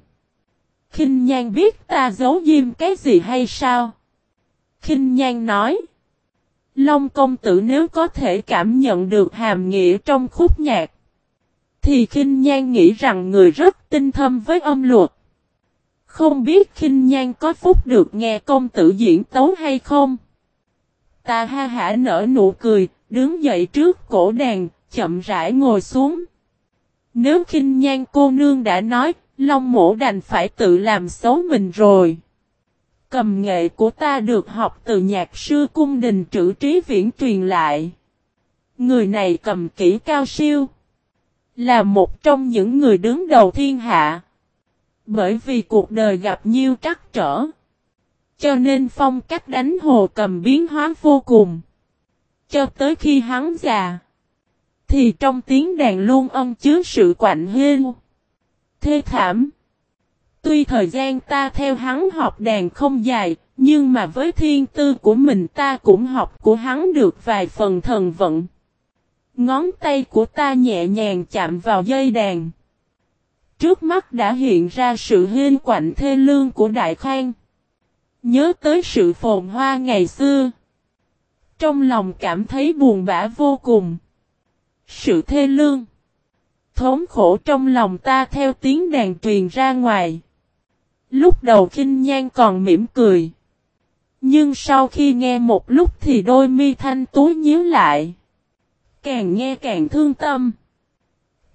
Kinh Nhan biết ta giấu diêm cái gì hay sao? Kinh Nhan nói. Long công tử nếu có thể cảm nhận được hàm nghĩa trong khúc nhạc. Thì Kinh Nhan nghĩ rằng người rất tinh thâm với âm luật. Không biết Kinh Nhan có phúc được nghe công tử diễn tấu hay không? Ta ha hả nở nụ cười, đứng dậy trước cổ đàn, chậm rãi ngồi xuống. Nếu Kinh Nhan cô nương đã nói, Long mổ đành phải tự làm xấu mình rồi. Cầm nghệ của ta được học từ nhạc sư cung đình trữ trí viễn truyền lại. Người này cầm kỹ cao siêu. Là một trong những người đứng đầu thiên hạ. Bởi vì cuộc đời gặp nhiều trắc trở. Cho nên phong cách đánh hồ cầm biến hóa vô cùng. Cho tới khi hắn già. Thì trong tiếng đàn luôn ân chứa sự quạnh hên. Thê thảm. Tuy thời gian ta theo hắn học đàn không dài, nhưng mà với thiên tư của mình ta cũng học của hắn được vài phần thần vận. Ngón tay của ta nhẹ nhàng chạm vào dây đàn. Trước mắt đã hiện ra sự hên quạnh thê lương của Đại Khang. Nhớ tới sự phồn hoa ngày xưa. Trong lòng cảm thấy buồn bã vô cùng. Sự thê lương. Thống khổ trong lòng ta theo tiếng đàn truyền ra ngoài. Lúc đầu khinh nhan còn mỉm cười. Nhưng sau khi nghe một lúc thì đôi mi thanh tú nhíu lại. Càng nghe càng thương tâm.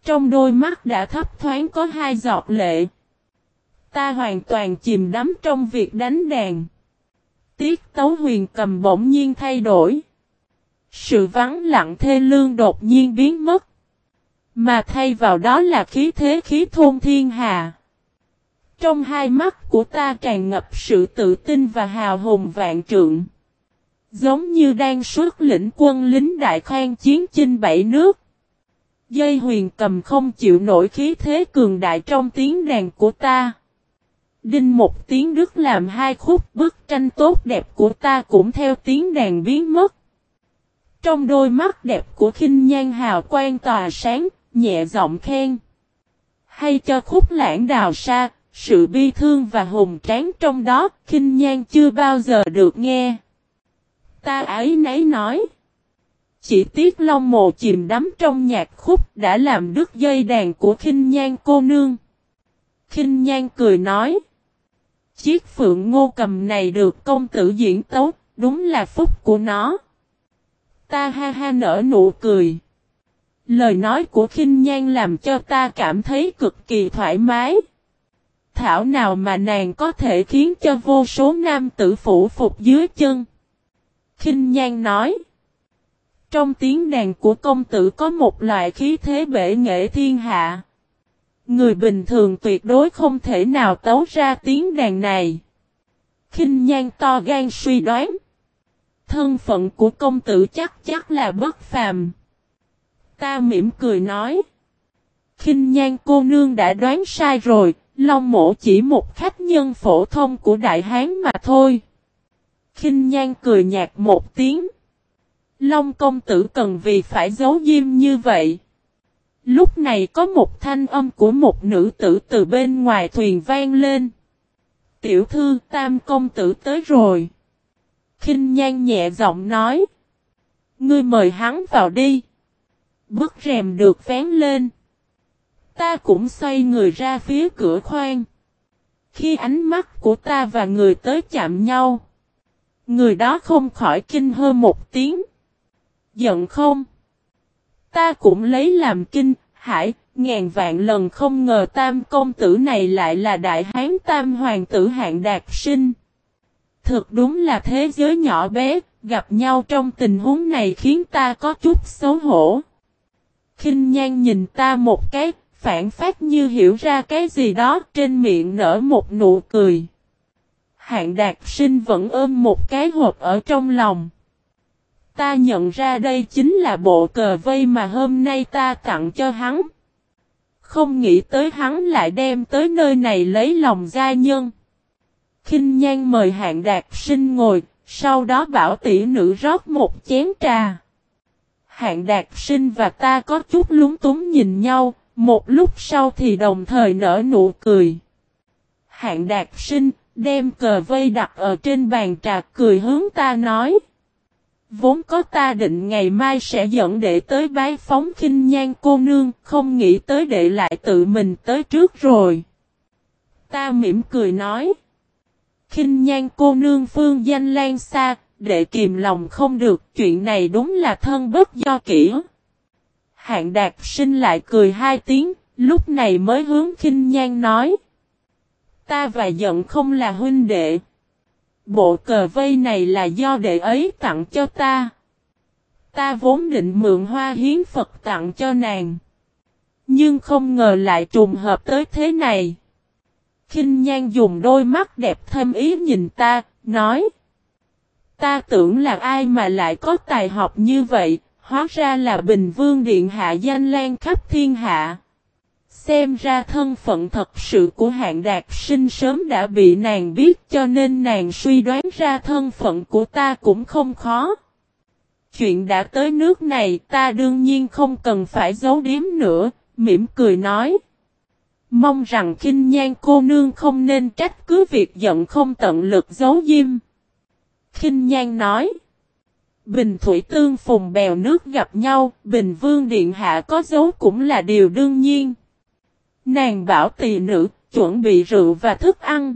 Trong đôi mắt đã thấp thoáng có hai giọt lệ. Ta hoàn toàn chìm đắm trong việc đánh đàn. Tiết tấu huyền cầm bỗng nhiên thay đổi. Sự vắng lặng thê lương đột nhiên biến mất. Mà thay vào đó là khí thế khí thôn thiên hà. Trong hai mắt của ta tràn ngập sự tự tin và hào hùng vạn trượng. Giống như đang xuất lĩnh quân lính đại khoan chiến chinh bảy nước. Dây huyền cầm không chịu nổi khí thế cường đại trong tiếng đàn của ta. Đinh một tiếng đức làm hai khúc bức tranh tốt đẹp của ta cũng theo tiếng đàn biến mất. Trong đôi mắt đẹp của khinh nhan hào quang tòa sáng, nhẹ giọng khen. Hay cho khúc lãng đào xa sự bi thương và hùng tráng trong đó, khinh nhan chưa bao giờ được nghe. Ta ấy nấy nói. Chỉ tiếc long mồ chìm đắm trong nhạc khúc đã làm đứt dây đàn của khinh nhan cô nương. Khinh nhan cười nói. Chiếc phượng ngô cầm này được công tử diễn tấu, đúng là phúc của nó. Ta ha ha nở nụ cười. Lời nói của khinh nhan làm cho ta cảm thấy cực kỳ thoải mái. Thảo nào mà nàng có thể khiến cho vô số nam tử phủ phục dưới chân. Khinh nhan nói. Trong tiếng đàn của công tử có một loại khí thế bể nghệ thiên hạ. Người bình thường tuyệt đối không thể nào tấu ra tiếng đàn này. Khinh nhan to gan suy đoán. Thân phận của công tử chắc chắc là bất phàm. Ta mỉm cười nói. Khinh nhan cô nương đã đoán sai rồi, Long mổ chỉ một khách nhân phổ thông của Đại Hán mà thôi. Khinh nhan cười nhạt một tiếng. Long công tử cần vì phải giấu diêm như vậy. Lúc này có một thanh âm của một nữ tử từ bên ngoài thuyền vang lên. Tiểu thư, tam công tử tới rồi. Kinh nhan nhẹ giọng nói. Ngươi mời hắn vào đi. Bức rèm được vén lên. Ta cũng xoay người ra phía cửa khoang. Khi ánh mắt của ta và người tới chạm nhau. Người đó không khỏi kinh hơn một tiếng. Giận không? Ta cũng lấy làm kinh, hải, ngàn vạn lần không ngờ tam công tử này lại là đại hán tam hoàng tử hạng đạt sinh. Thực đúng là thế giới nhỏ bé, gặp nhau trong tình huống này khiến ta có chút xấu hổ. kinh nhan nhìn ta một cái, phản phát như hiểu ra cái gì đó trên miệng nở một nụ cười. Hạng đạt sinh vẫn ôm một cái hộp ở trong lòng. Ta nhận ra đây chính là bộ cờ vây mà hôm nay ta tặng cho hắn. Không nghĩ tới hắn lại đem tới nơi này lấy lòng gia nhân. Kinh nhan mời hạng đạt sinh ngồi, sau đó bảo tỷ nữ rót một chén trà. Hạng đạt sinh và ta có chút lúng túng nhìn nhau, một lúc sau thì đồng thời nở nụ cười. Hạng đạt sinh, đem cờ vây đặt ở trên bàn trà cười hướng ta nói. Vốn có ta định ngày mai sẽ dẫn đệ tới bái phóng khinh nhan cô nương, không nghĩ tới đệ lại tự mình tới trước rồi. Ta mỉm cười nói. Khinh nhan cô nương phương danh lan xa, đệ kìm lòng không được, chuyện này đúng là thân bất do kỹ. Hạng đạt sinh lại cười hai tiếng, lúc này mới hướng khinh nhan nói. Ta và giận không là huynh đệ. Bộ cờ vây này là do đệ ấy tặng cho ta. Ta vốn định mượn hoa hiến Phật tặng cho nàng. Nhưng không ngờ lại trùng hợp tới thế này. Kinh nhan dùng đôi mắt đẹp thâm ý nhìn ta, nói. Ta tưởng là ai mà lại có tài học như vậy, hóa ra là Bình Vương Điện Hạ danh lan khắp thiên hạ. Xem ra thân phận thật sự của hạng đạt sinh sớm đã bị nàng biết cho nên nàng suy đoán ra thân phận của ta cũng không khó. Chuyện đã tới nước này ta đương nhiên không cần phải giấu điếm nữa, mỉm cười nói. Mong rằng kinh nhan cô nương không nên trách cứ việc giận không tận lực giấu diêm. Kinh nhan nói. Bình thủy tương phùng bèo nước gặp nhau, bình vương điện hạ có dấu cũng là điều đương nhiên. Nàng bảo tỳ nữ, chuẩn bị rượu và thức ăn.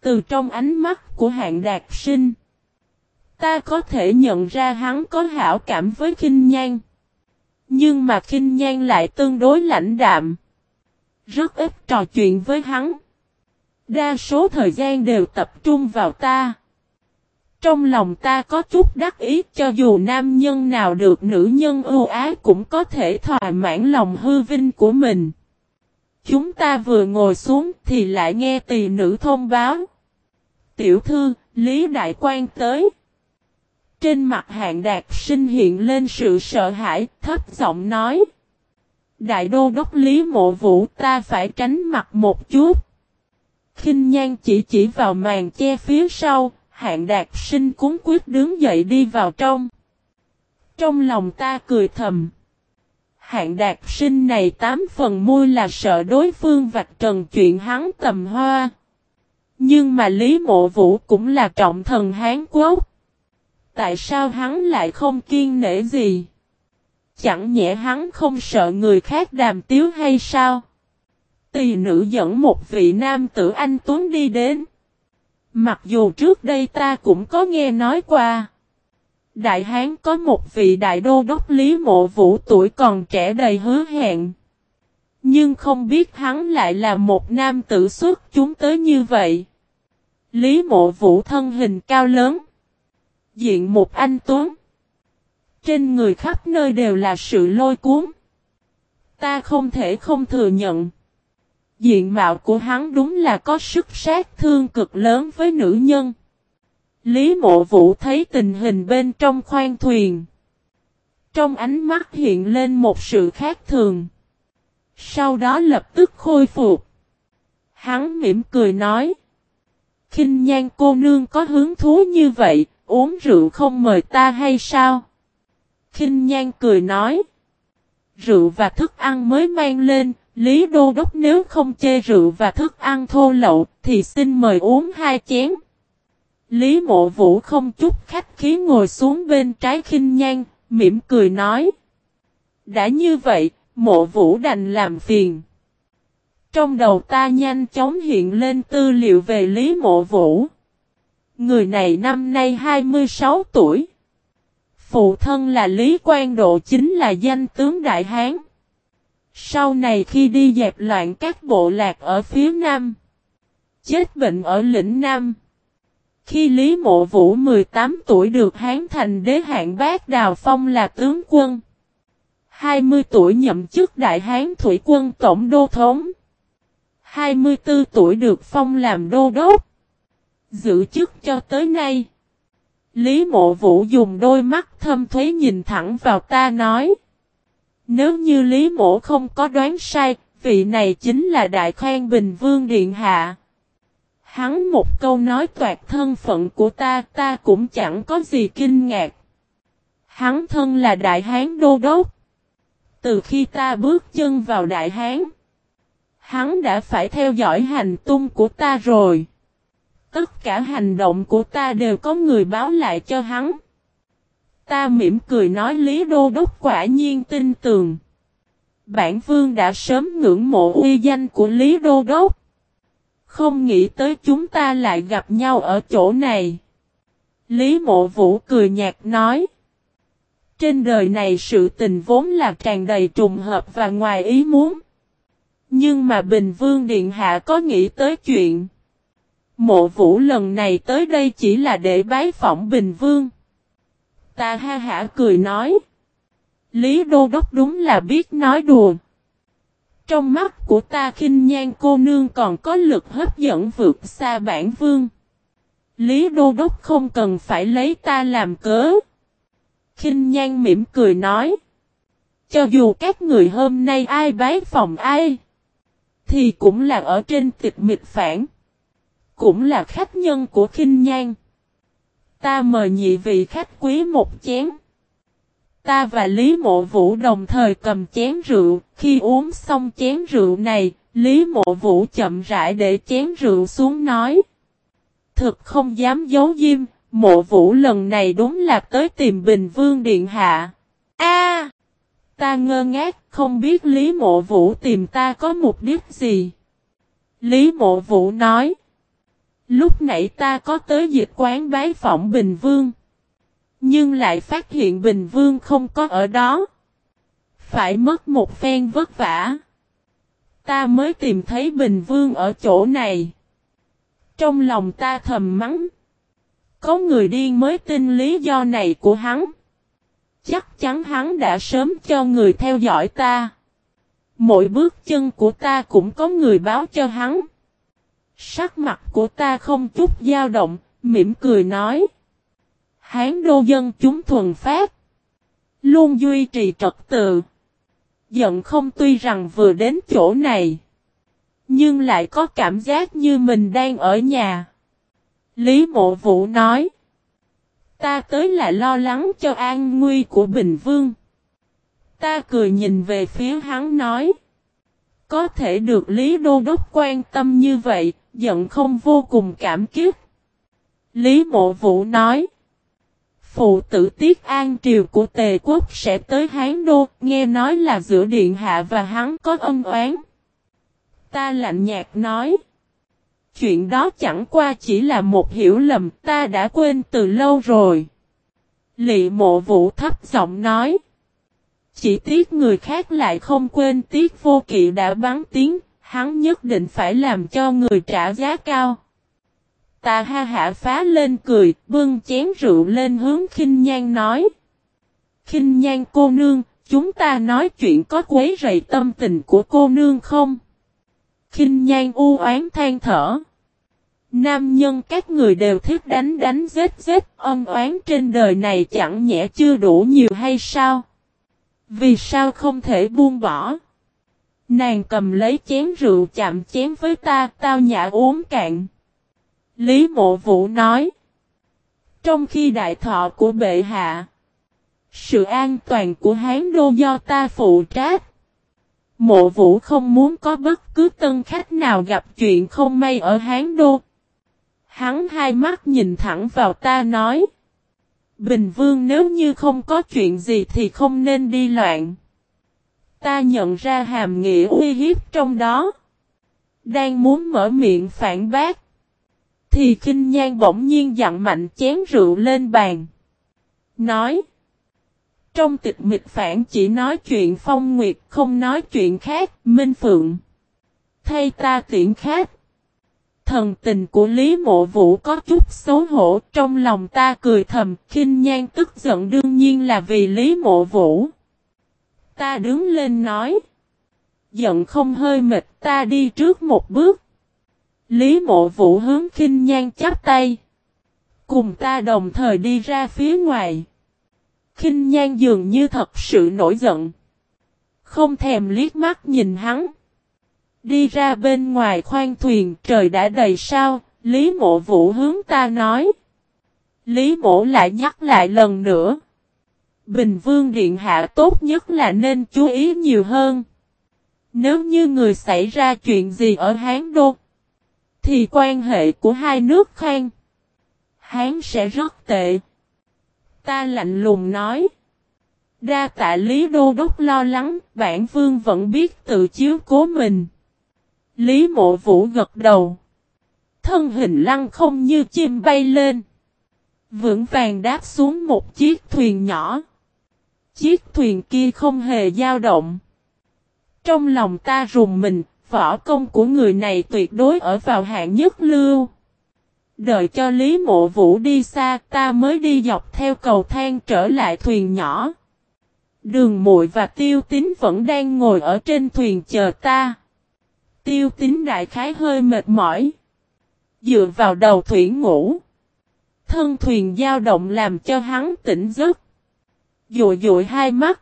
Từ trong ánh mắt của hạng đạt sinh. Ta có thể nhận ra hắn có hảo cảm với kinh nhan. Nhưng mà kinh nhan lại tương đối lãnh đạm. Rất ít trò chuyện với hắn. Đa số thời gian đều tập trung vào ta. Trong lòng ta có chút đắc ý cho dù nam nhân nào được nữ nhân ưu ái cũng có thể thỏa mãn lòng hư vinh của mình. Chúng ta vừa ngồi xuống thì lại nghe tỳ nữ thông báo. Tiểu thư, Lý Đại quan tới. Trên mặt hạng đạt sinh hiện lên sự sợ hãi, thấp giọng nói. Đại đô đốc Lý Mộ Vũ ta phải tránh mặt một chút. kinh nhan chỉ chỉ vào màn che phía sau, hạng đạt sinh cúng quyết đứng dậy đi vào trong. Trong lòng ta cười thầm. Hạng đạt sinh này tám phần môi là sợ đối phương vạch trần chuyện hắn tầm hoa. Nhưng mà Lý Mộ Vũ cũng là trọng thần Hán Quốc. Tại sao hắn lại không kiên nể gì? Chẳng nhẽ hắn không sợ người khác đàm tiếu hay sao? Tỳ nữ dẫn một vị nam tử anh Tuấn đi đến. Mặc dù trước đây ta cũng có nghe nói qua. Đại Hán có một vị đại đô đốc Lý Mộ Vũ tuổi còn trẻ đầy hứa hẹn. Nhưng không biết hắn lại là một nam tử xuất chúng tới như vậy. Lý Mộ Vũ thân hình cao lớn. Diện một anh Tuấn. Trên người khắp nơi đều là sự lôi cuốn. Ta không thể không thừa nhận. Diện mạo của hắn đúng là có sức sát thương cực lớn với nữ nhân. Lý mộ vũ thấy tình hình bên trong khoang thuyền. Trong ánh mắt hiện lên một sự khác thường. Sau đó lập tức khôi phục. Hắn mỉm cười nói. kinh nhan cô nương có hứng thú như vậy, uống rượu không mời ta hay sao? kinh nhan cười nói. Rượu và thức ăn mới mang lên, Lý Đô Đốc nếu không chê rượu và thức ăn thô lậu, thì xin mời uống hai chén. Lý Mộ Vũ không chút khách khí ngồi xuống bên trái khinh nhan, mỉm cười nói. Đã như vậy, Mộ Vũ đành làm phiền. Trong đầu ta nhanh chóng hiện lên tư liệu về Lý Mộ Vũ. Người này năm nay 26 tuổi. Phụ thân là Lý Quang Độ chính là danh tướng Đại Hán. Sau này khi đi dẹp loạn các bộ lạc ở phía Nam. Chết bệnh ở lĩnh Nam. Khi Lý Mộ Vũ 18 tuổi được Hán thành đế hạng bác Đào Phong là tướng quân. 20 tuổi nhậm chức Đại Hán Thủy quân Tổng Đô Thống. 24 tuổi được Phong làm Đô Đốc. Giữ chức cho tới nay. Lý Mộ Vũ dùng đôi mắt thâm thuế nhìn thẳng vào ta nói. Nếu như Lý Mộ không có đoán sai, vị này chính là Đại Khoan Bình Vương Điện Hạ. Hắn một câu nói toạt thân phận của ta, ta cũng chẳng có gì kinh ngạc. Hắn thân là Đại Hán Đô Đốc. Từ khi ta bước chân vào Đại Hán, hắn đã phải theo dõi hành tung của ta rồi. Tất cả hành động của ta đều có người báo lại cho hắn. Ta mỉm cười nói Lý Đô Đốc quả nhiên tin tường. Bản vương đã sớm ngưỡng mộ uy danh của Lý Đô Đốc. Không nghĩ tới chúng ta lại gặp nhau ở chỗ này. Lý Mộ Vũ cười nhạt nói. Trên đời này sự tình vốn là tràn đầy trùng hợp và ngoài ý muốn. Nhưng mà Bình Vương Điện Hạ có nghĩ tới chuyện. Mộ Vũ lần này tới đây chỉ là để bái phỏng Bình Vương. Ta ha hả cười nói. Lý Đô Đốc đúng là biết nói đùa. Trong mắt của ta khinh nhan cô nương còn có lực hấp dẫn vượt xa bản vương. Lý Đô Đốc không cần phải lấy ta làm cớ. Khinh nhan mỉm cười nói. Cho dù các người hôm nay ai bái phòng ai. Thì cũng là ở trên tịch mịch phản. Cũng là khách nhân của khinh nhan. Ta mời nhị vị khách quý một chén. Ta và Lý Mộ Vũ đồng thời cầm chén rượu, khi uống xong chén rượu này, Lý Mộ Vũ chậm rãi để chén rượu xuống nói. Thực không dám giấu diêm, Mộ Vũ lần này đúng là tới tìm Bình Vương Điện Hạ. A, Ta ngơ ngác, không biết Lý Mộ Vũ tìm ta có mục đích gì. Lý Mộ Vũ nói. Lúc nãy ta có tới dịch quán bái phỏng Bình Vương. Nhưng lại phát hiện Bình Vương không có ở đó. Phải mất một phen vất vả. Ta mới tìm thấy Bình Vương ở chỗ này. Trong lòng ta thầm mắng. Có người điên mới tin lý do này của hắn. Chắc chắn hắn đã sớm cho người theo dõi ta. Mỗi bước chân của ta cũng có người báo cho hắn. Sắc mặt của ta không chút dao động, mỉm cười nói. Hán đô dân chúng thuần phát. Luôn duy trì trật tự. Giận không tuy rằng vừa đến chỗ này. Nhưng lại có cảm giác như mình đang ở nhà. Lý mộ vũ nói. Ta tới là lo lắng cho an nguy của Bình Vương. Ta cười nhìn về phía hắn nói. Có thể được Lý Đô Đốc quan tâm như vậy, giận không vô cùng cảm kích. Lý Mộ Vũ nói. Phụ tử Tiết An Triều của Tề Quốc sẽ tới Hán Đô, nghe nói là giữa Điện Hạ và hắn có ân oán. Ta lạnh nhạt nói. Chuyện đó chẳng qua chỉ là một hiểu lầm ta đã quên từ lâu rồi. Lị mộ vũ thấp giọng nói. Chỉ tiếc người khác lại không quên tiếc vô kỵ đã bắn tiếng, hắn nhất định phải làm cho người trả giá cao. Ta ha hạ phá lên cười, bưng chén rượu lên hướng khinh nhan nói. Khinh nhan cô nương, chúng ta nói chuyện có quấy rầy tâm tình của cô nương không? Khinh nhan u oán than thở. Nam nhân các người đều thích đánh đánh giết giết, ân oán trên đời này chẳng nhẽ chưa đủ nhiều hay sao? Vì sao không thể buông bỏ? Nàng cầm lấy chén rượu chạm chén với ta, tao nhã uống cạn. Lý mộ vũ nói. Trong khi đại thọ của bệ hạ, sự an toàn của Hán Đô do ta phụ trách. Mộ vũ không muốn có bất cứ tân khách nào gặp chuyện không may ở Hán Đô. Hắn hai mắt nhìn thẳng vào ta nói. Bình Vương nếu như không có chuyện gì thì không nên đi loạn. Ta nhận ra hàm nghĩa uy hiếp trong đó. Đang muốn mở miệng phản bác. Thì khinh nhan bỗng nhiên dặn mạnh chén rượu lên bàn. Nói. Trong tịch mịch phản chỉ nói chuyện phong nguyệt không nói chuyện khác, minh phượng. Thay ta tiện khác. Thần tình của Lý Mộ Vũ có chút xấu hổ trong lòng ta cười thầm, khinh nhan tức giận đương nhiên là vì Lý Mộ Vũ. Ta đứng lên nói. Giận không hơi mệt ta đi trước một bước. Lý mộ vũ hướng khinh nhan chắp tay. Cùng ta đồng thời đi ra phía ngoài. Khinh nhan dường như thật sự nổi giận. Không thèm liếc mắt nhìn hắn. Đi ra bên ngoài khoang thuyền trời đã đầy sao, Lý mộ vũ hướng ta nói. Lý mộ lại nhắc lại lần nữa. Bình Vương Điện Hạ tốt nhất là nên chú ý nhiều hơn. Nếu như người xảy ra chuyện gì ở Hán Đô, thì quan hệ của hai nước khang, Hán sẽ rất tệ. Ta lạnh lùng nói. Đa tạ Lý Đô Đốc lo lắng, bản vương vẫn biết tự chiếu cố mình. Lý mộ vũ gật đầu. Thân hình lăng không như chim bay lên. Vững vàng đáp xuống một chiếc thuyền nhỏ. Chiếc thuyền kia không hề dao động. Trong lòng ta rùng mình, võ công của người này tuyệt đối ở vào hạng nhất lưu. Đợi cho Lý Mộ Vũ đi xa, ta mới đi dọc theo cầu thang trở lại thuyền nhỏ. Đường muội và tiêu tín vẫn đang ngồi ở trên thuyền chờ ta. Tiêu tín đại khái hơi mệt mỏi. Dựa vào đầu thuyền ngủ. Thân thuyền dao động làm cho hắn tỉnh giấc. Dụi dụi hai mắt.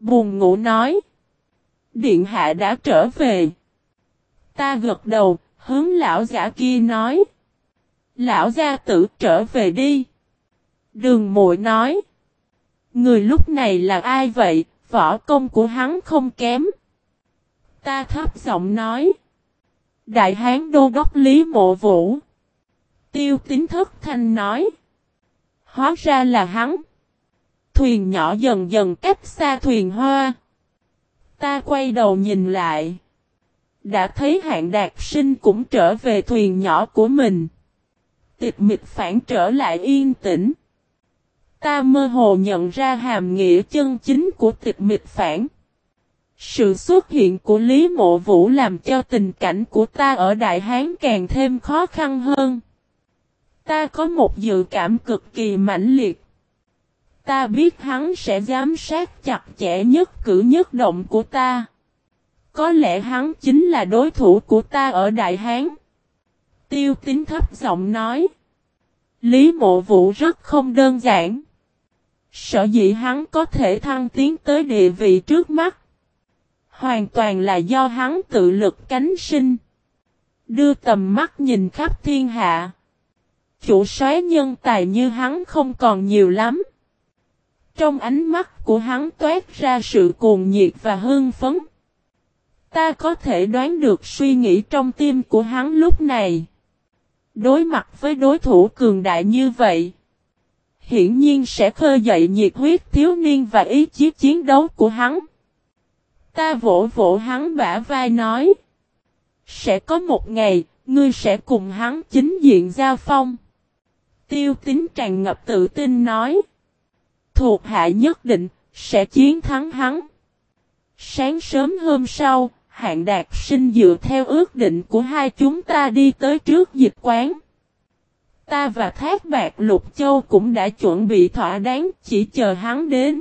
Buồn ngủ nói. Điện hạ đã trở về. Ta gật đầu, hướng lão giả kia nói. Lão gia tử trở về đi. Đường muội nói. Người lúc này là ai vậy, võ công của hắn không kém. Ta thấp giọng nói. Đại hán đô đốc Lý Mộ Vũ. Tiêu tính thức thanh nói. Hóa ra là hắn. Thuyền nhỏ dần dần cách xa thuyền hoa. Ta quay đầu nhìn lại. Đã thấy hạng đạt sinh cũng trở về thuyền nhỏ của mình. Tịch mịch phản trở lại yên tĩnh. Ta mơ hồ nhận ra hàm nghĩa chân chính của tịch mịch phản. Sự xuất hiện của Lý Mộ Vũ làm cho tình cảnh của ta ở Đại Hán càng thêm khó khăn hơn. Ta có một dự cảm cực kỳ mãnh liệt. Ta biết hắn sẽ giám sát chặt chẽ nhất cử nhất động của ta. Có lẽ hắn chính là đối thủ của ta ở Đại Hán. Tiêu tính thấp giọng nói. Lý mộ vũ rất không đơn giản. sợ dĩ hắn có thể thăng tiến tới địa vị trước mắt. Hoàn toàn là do hắn tự lực cánh sinh. Đưa tầm mắt nhìn khắp thiên hạ. Chủ soái nhân tài như hắn không còn nhiều lắm. Trong ánh mắt của hắn toát ra sự cuồng nhiệt và hưng phấn. Ta có thể đoán được suy nghĩ trong tim của hắn lúc này. Đối mặt với đối thủ cường đại như vậy. Hiển nhiên sẽ khơi dậy nhiệt huyết thiếu niên và ý chí chiến đấu của hắn. Ta vỗ vỗ hắn bả vai nói. Sẽ có một ngày, ngươi sẽ cùng hắn chính diện giao phong. Tiêu tính tràn ngập tự tin nói. Thuộc hạ nhất định, sẽ chiến thắng hắn. Sáng sớm hôm sau, hạng đạt sinh dựa theo ước định của hai chúng ta đi tới trước dịch quán. Ta và Thác Bạc Lục Châu cũng đã chuẩn bị thỏa đáng chỉ chờ hắn đến.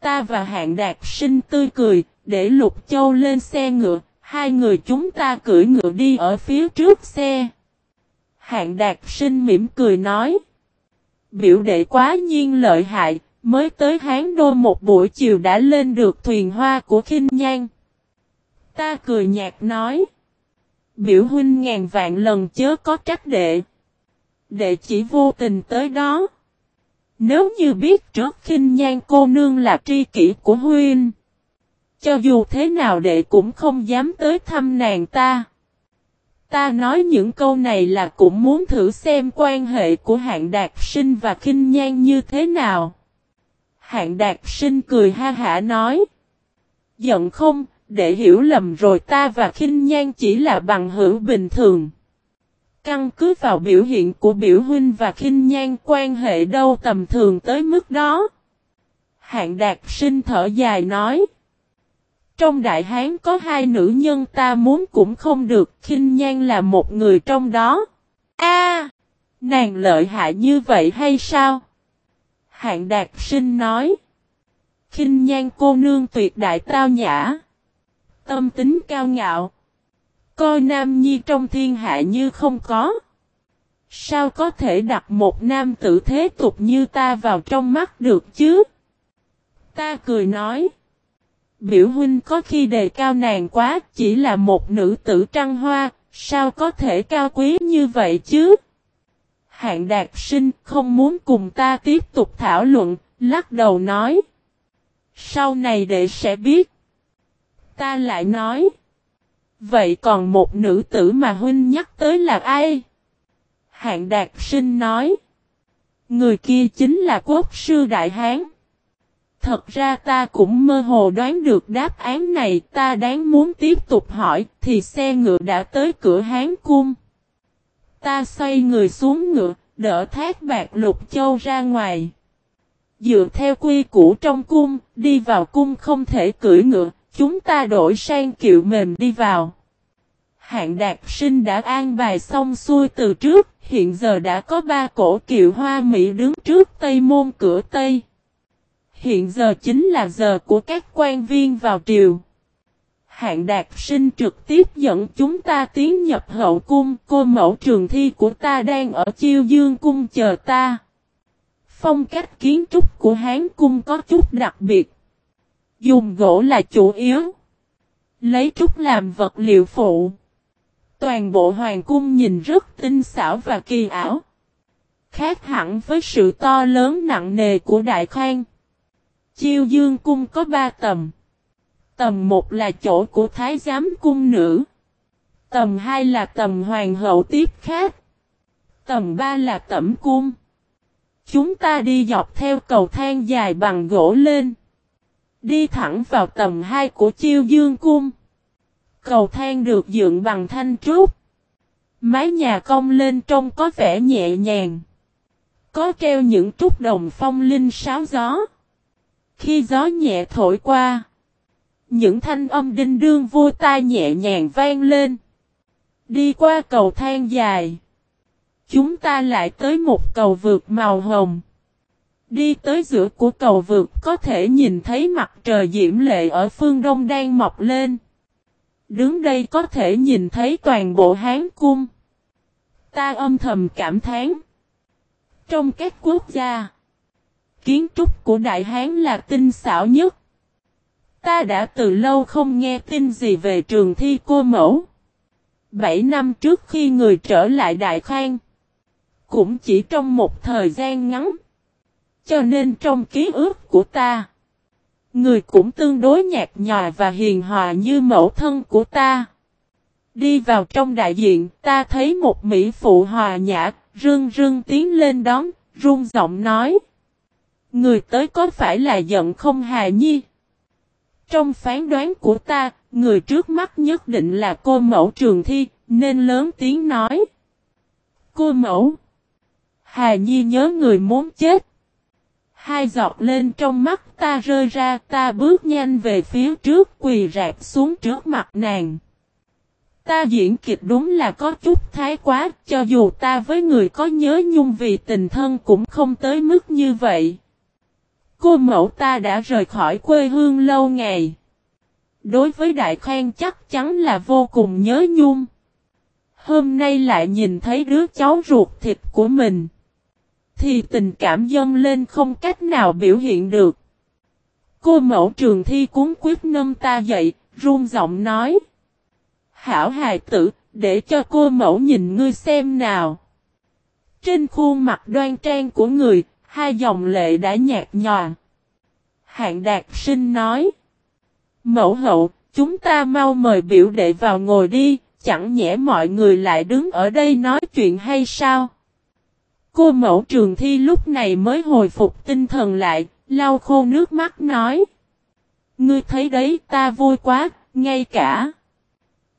Ta và hạng đạt sinh tươi cười, để Lục Châu lên xe ngựa, hai người chúng ta cưỡi ngựa đi ở phía trước xe. Hạng đạt sinh mỉm cười nói. Biểu đệ quá nhiên lợi hại, mới tới Hán Đô một buổi chiều đã lên được thuyền hoa của khinh nhan. Ta cười nhạt nói. Biểu huynh ngàn vạn lần chớ có trách đệ. Đệ chỉ vô tình tới đó. Nếu như biết trước khinh nhan cô nương là tri kỷ của huynh. Cho dù thế nào đệ cũng không dám tới thăm nàng ta. Ta nói những câu này là cũng muốn thử xem quan hệ của hạng đạt sinh và khinh nhan như thế nào. Hạng đạt sinh cười ha hả nói. Giận không, để hiểu lầm rồi ta và khinh nhan chỉ là bằng hữu bình thường. Căn cứ vào biểu hiện của biểu huynh và khinh nhan quan hệ đâu tầm thường tới mức đó. Hạng đạt sinh thở dài nói. Trong đại hán có hai nữ nhân ta muốn cũng không được, khinh nhan là một người trong đó. A, nàng lợi hại như vậy hay sao? Hạng đạt sinh nói. Khinh nhan cô nương tuyệt đại tao nhã. Tâm tính cao ngạo. Coi nam nhi trong thiên hạ như không có. Sao có thể đặt một nam tử thế tục như ta vào trong mắt được chứ? Ta cười nói. Biểu huynh có khi đề cao nàng quá, chỉ là một nữ tử trăng hoa, sao có thể cao quý như vậy chứ? Hạng đạt sinh không muốn cùng ta tiếp tục thảo luận, lắc đầu nói. Sau này đệ sẽ biết. Ta lại nói. Vậy còn một nữ tử mà huynh nhắc tới là ai? Hạng đạt sinh nói. Người kia chính là quốc sư Đại Hán. Thật ra ta cũng mơ hồ đoán được đáp án này ta đáng muốn tiếp tục hỏi thì xe ngựa đã tới cửa Hán cung. Ta xoay người xuống ngựa, đỡ thác bạc lục châu ra ngoài. Dựa theo quy củ trong cung, đi vào cung không thể cưỡi ngựa, chúng ta đổi sang kiệu mềm đi vào. Hạng đạt sinh đã an bài xong xuôi từ trước, hiện giờ đã có ba cổ kiệu hoa Mỹ đứng trước Tây Môn cửa Tây. Hiện giờ chính là giờ của các quan viên vào triều. Hạng đạt sinh trực tiếp dẫn chúng ta tiến nhập hậu cung, cô mẫu trường thi của ta đang ở chiêu dương cung chờ ta. Phong cách kiến trúc của Hán cung có chút đặc biệt. Dùng gỗ là chủ yếu. Lấy trúc làm vật liệu phụ. Toàn bộ hoàng cung nhìn rất tinh xảo và kỳ ảo. Khác hẳn với sự to lớn nặng nề của Đại Khang. Chiêu dương cung có ba tầm. Tầm một là chỗ của thái giám cung nữ. Tầm hai là tầm hoàng hậu tiếp khác. Tầm ba là tẩm cung. Chúng ta đi dọc theo cầu thang dài bằng gỗ lên. Đi thẳng vào tầm 2 của chiêu dương cung. Cầu thang được dựng bằng thanh trúc. Mái nhà cong lên trông có vẻ nhẹ nhàng. Có treo những trúc đồng phong linh sáo gió. Khi gió nhẹ thổi qua. những thanh âm đinh đương vô tai nhẹ nhàng vang lên. Đi qua cầu thang dài. Chúng ta lại tới một cầu vượt màu hồng. Đi tới giữa của cầu vượt có thể nhìn thấy mặt trời diễm lệ ở phương đông đang mọc lên. Đứng đây có thể nhìn thấy toàn bộ hán cung. Ta âm thầm cảm thán. Trong các quốc gia, kiến trúc của Đại Hán là tinh xảo nhất. Ta đã từ lâu không nghe tin gì về trường thi cô mẫu. Bảy năm trước khi người trở lại Đại Khang, cũng chỉ trong một thời gian ngắn. Cho nên trong ký ức của ta, người cũng tương đối nhạt nhòa và hiền hòa như mẫu thân của ta. Đi vào trong đại diện, ta thấy một mỹ phụ hòa nhã, rưng rưng tiến lên đón, run giọng nói. Người tới có phải là giận không hà nhi? Trong phán đoán của ta, người trước mắt nhất định là cô mẫu trường thi, nên lớn tiếng nói. Cô mẫu. Hà Nhi nhớ người muốn chết. Hai giọt lên trong mắt ta rơi ra ta bước nhanh về phía trước quỳ rạp xuống trước mặt nàng. Ta diễn kịch đúng là có chút thái quá, cho dù ta với người có nhớ nhung vì tình thân cũng không tới mức như vậy. Cô mẫu ta đã rời khỏi quê hương lâu ngày. Đối với Đại Khang chắc chắn là vô cùng nhớ nhung. Hôm nay lại nhìn thấy đứa cháu ruột thịt của mình. Thì tình cảm dâng lên không cách nào biểu hiện được. Cô mẫu trường thi cuốn quyết nâm ta dậy, run giọng nói. Hảo hài tử, để cho cô mẫu nhìn ngươi xem nào. Trên khuôn mặt đoan trang của người, hai dòng lệ đã nhạt nhòa. Hạng đạt sinh nói. Mẫu hậu, chúng ta mau mời biểu đệ vào ngồi đi, chẳng nhẽ mọi người lại đứng ở đây nói chuyện hay sao? Cô mẫu trường thi lúc này mới hồi phục tinh thần lại, lau khô nước mắt nói. Ngươi thấy đấy ta vui quá, ngay cả.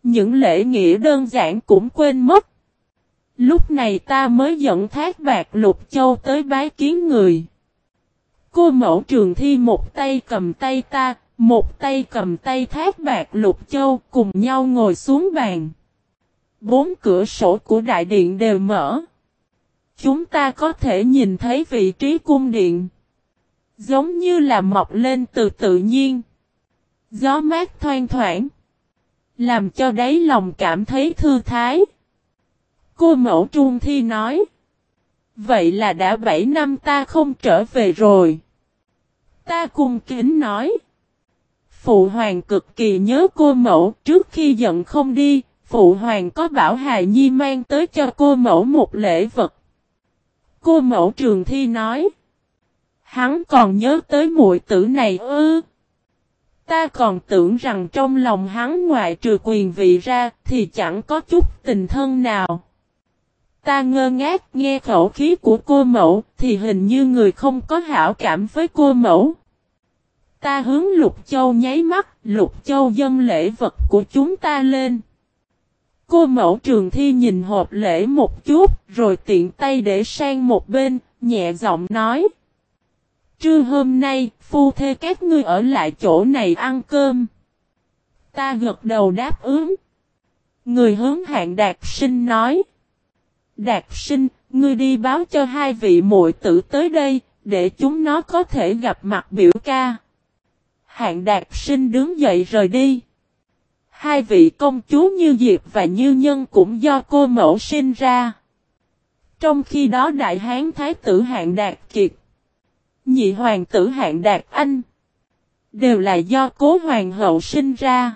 Những lễ nghĩa đơn giản cũng quên mất. Lúc này ta mới dẫn thác bạc lục châu tới bái kiến người. Cô mẫu trường thi một tay cầm tay ta, một tay cầm tay thác bạc lục châu cùng nhau ngồi xuống bàn. Bốn cửa sổ của đại điện đều mở. Chúng ta có thể nhìn thấy vị trí cung điện. Giống như là mọc lên từ tự nhiên. Gió mát thoang thoảng. Làm cho đáy lòng cảm thấy thư thái. Cô mẫu trung thi nói. Vậy là đã 7 năm ta không trở về rồi. Ta cung kính nói. Phụ hoàng cực kỳ nhớ cô mẫu trước khi giận không đi. Phụ hoàng có bảo hài Nhi mang tới cho cô mẫu một lễ vật. Cô mẫu trường thi nói. Hắn còn nhớ tới muội tử này ư. Ta còn tưởng rằng trong lòng hắn ngoại trừ quyền vị ra thì chẳng có chút tình thân nào. Ta ngơ ngác nghe khẩu khí của cô mẫu thì hình như người không có hảo cảm với cô mẫu. Ta hướng Lục Châu nháy mắt, Lục Châu dâng lễ vật của chúng ta lên. Cô mẫu trường thi nhìn hộp lễ một chút, rồi tiện tay để sang một bên, nhẹ giọng nói. Trưa hôm nay, phu thê các ngươi ở lại chỗ này ăn cơm. Ta gật đầu đáp ứng. Người hướng hạng đạt sinh nói. Đạt sinh, ngươi đi báo cho hai vị muội tử tới đây, để chúng nó có thể gặp mặt biểu ca. Hạng đạt sinh đứng dậy rời đi. Hai vị công chúa Như Diệp và Như Nhân cũng do cô mẫu sinh ra. Trong khi đó Đại Hán Thái tử Hạng Đạt Kiệt, Nhị Hoàng tử Hạng Đạt Anh, đều là do cố Hoàng hậu sinh ra.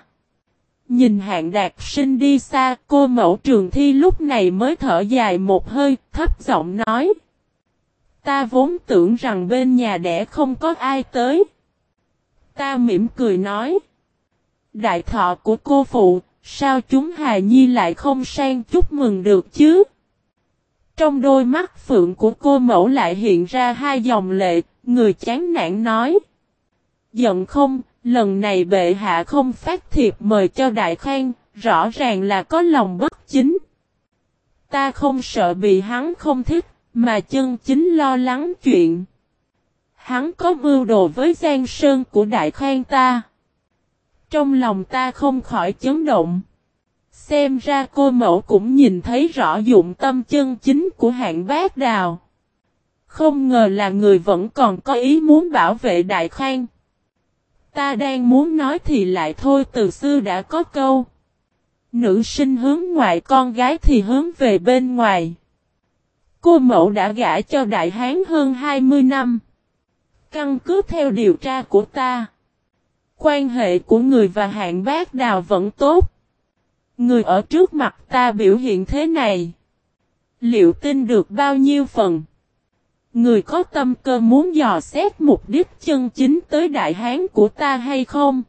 Nhìn Hạng Đạt sinh đi xa, cô mẫu trường thi lúc này mới thở dài một hơi, thấp giọng nói. Ta vốn tưởng rằng bên nhà đẻ không có ai tới. Ta mỉm cười nói đại thọ của cô phụ, sao chúng hài nhi lại không sang chúc mừng được chứ? Trong đôi mắt phượng của cô mẫu lại hiện ra hai dòng lệ, người chán nản nói. Giận không, lần này bệ hạ không phát thiệp mời cho đại khang, rõ ràng là có lòng bất chính. Ta không sợ bị hắn không thích, mà chân chính lo lắng chuyện. Hắn có mưu đồ với Giang Sơn của đại khang ta. Trong lòng ta không khỏi chấn động. Xem ra cô mẫu cũng nhìn thấy rõ dụng tâm chân chính của hạng bác đào. Không ngờ là người vẫn còn có ý muốn bảo vệ đại khang. Ta đang muốn nói thì lại thôi, từ xưa đã có câu. Nữ sinh hướng ngoại, con gái thì hướng về bên ngoài. Cô mẫu đã gả cho đại hán hơn 20 năm. Căn cứ theo điều tra của ta. Quan hệ của người và hạng bác đào vẫn tốt. Người ở trước mặt ta biểu hiện thế này. Liệu tin được bao nhiêu phần? Người có tâm cơ muốn dò xét mục đích chân chính tới đại hán của ta hay không?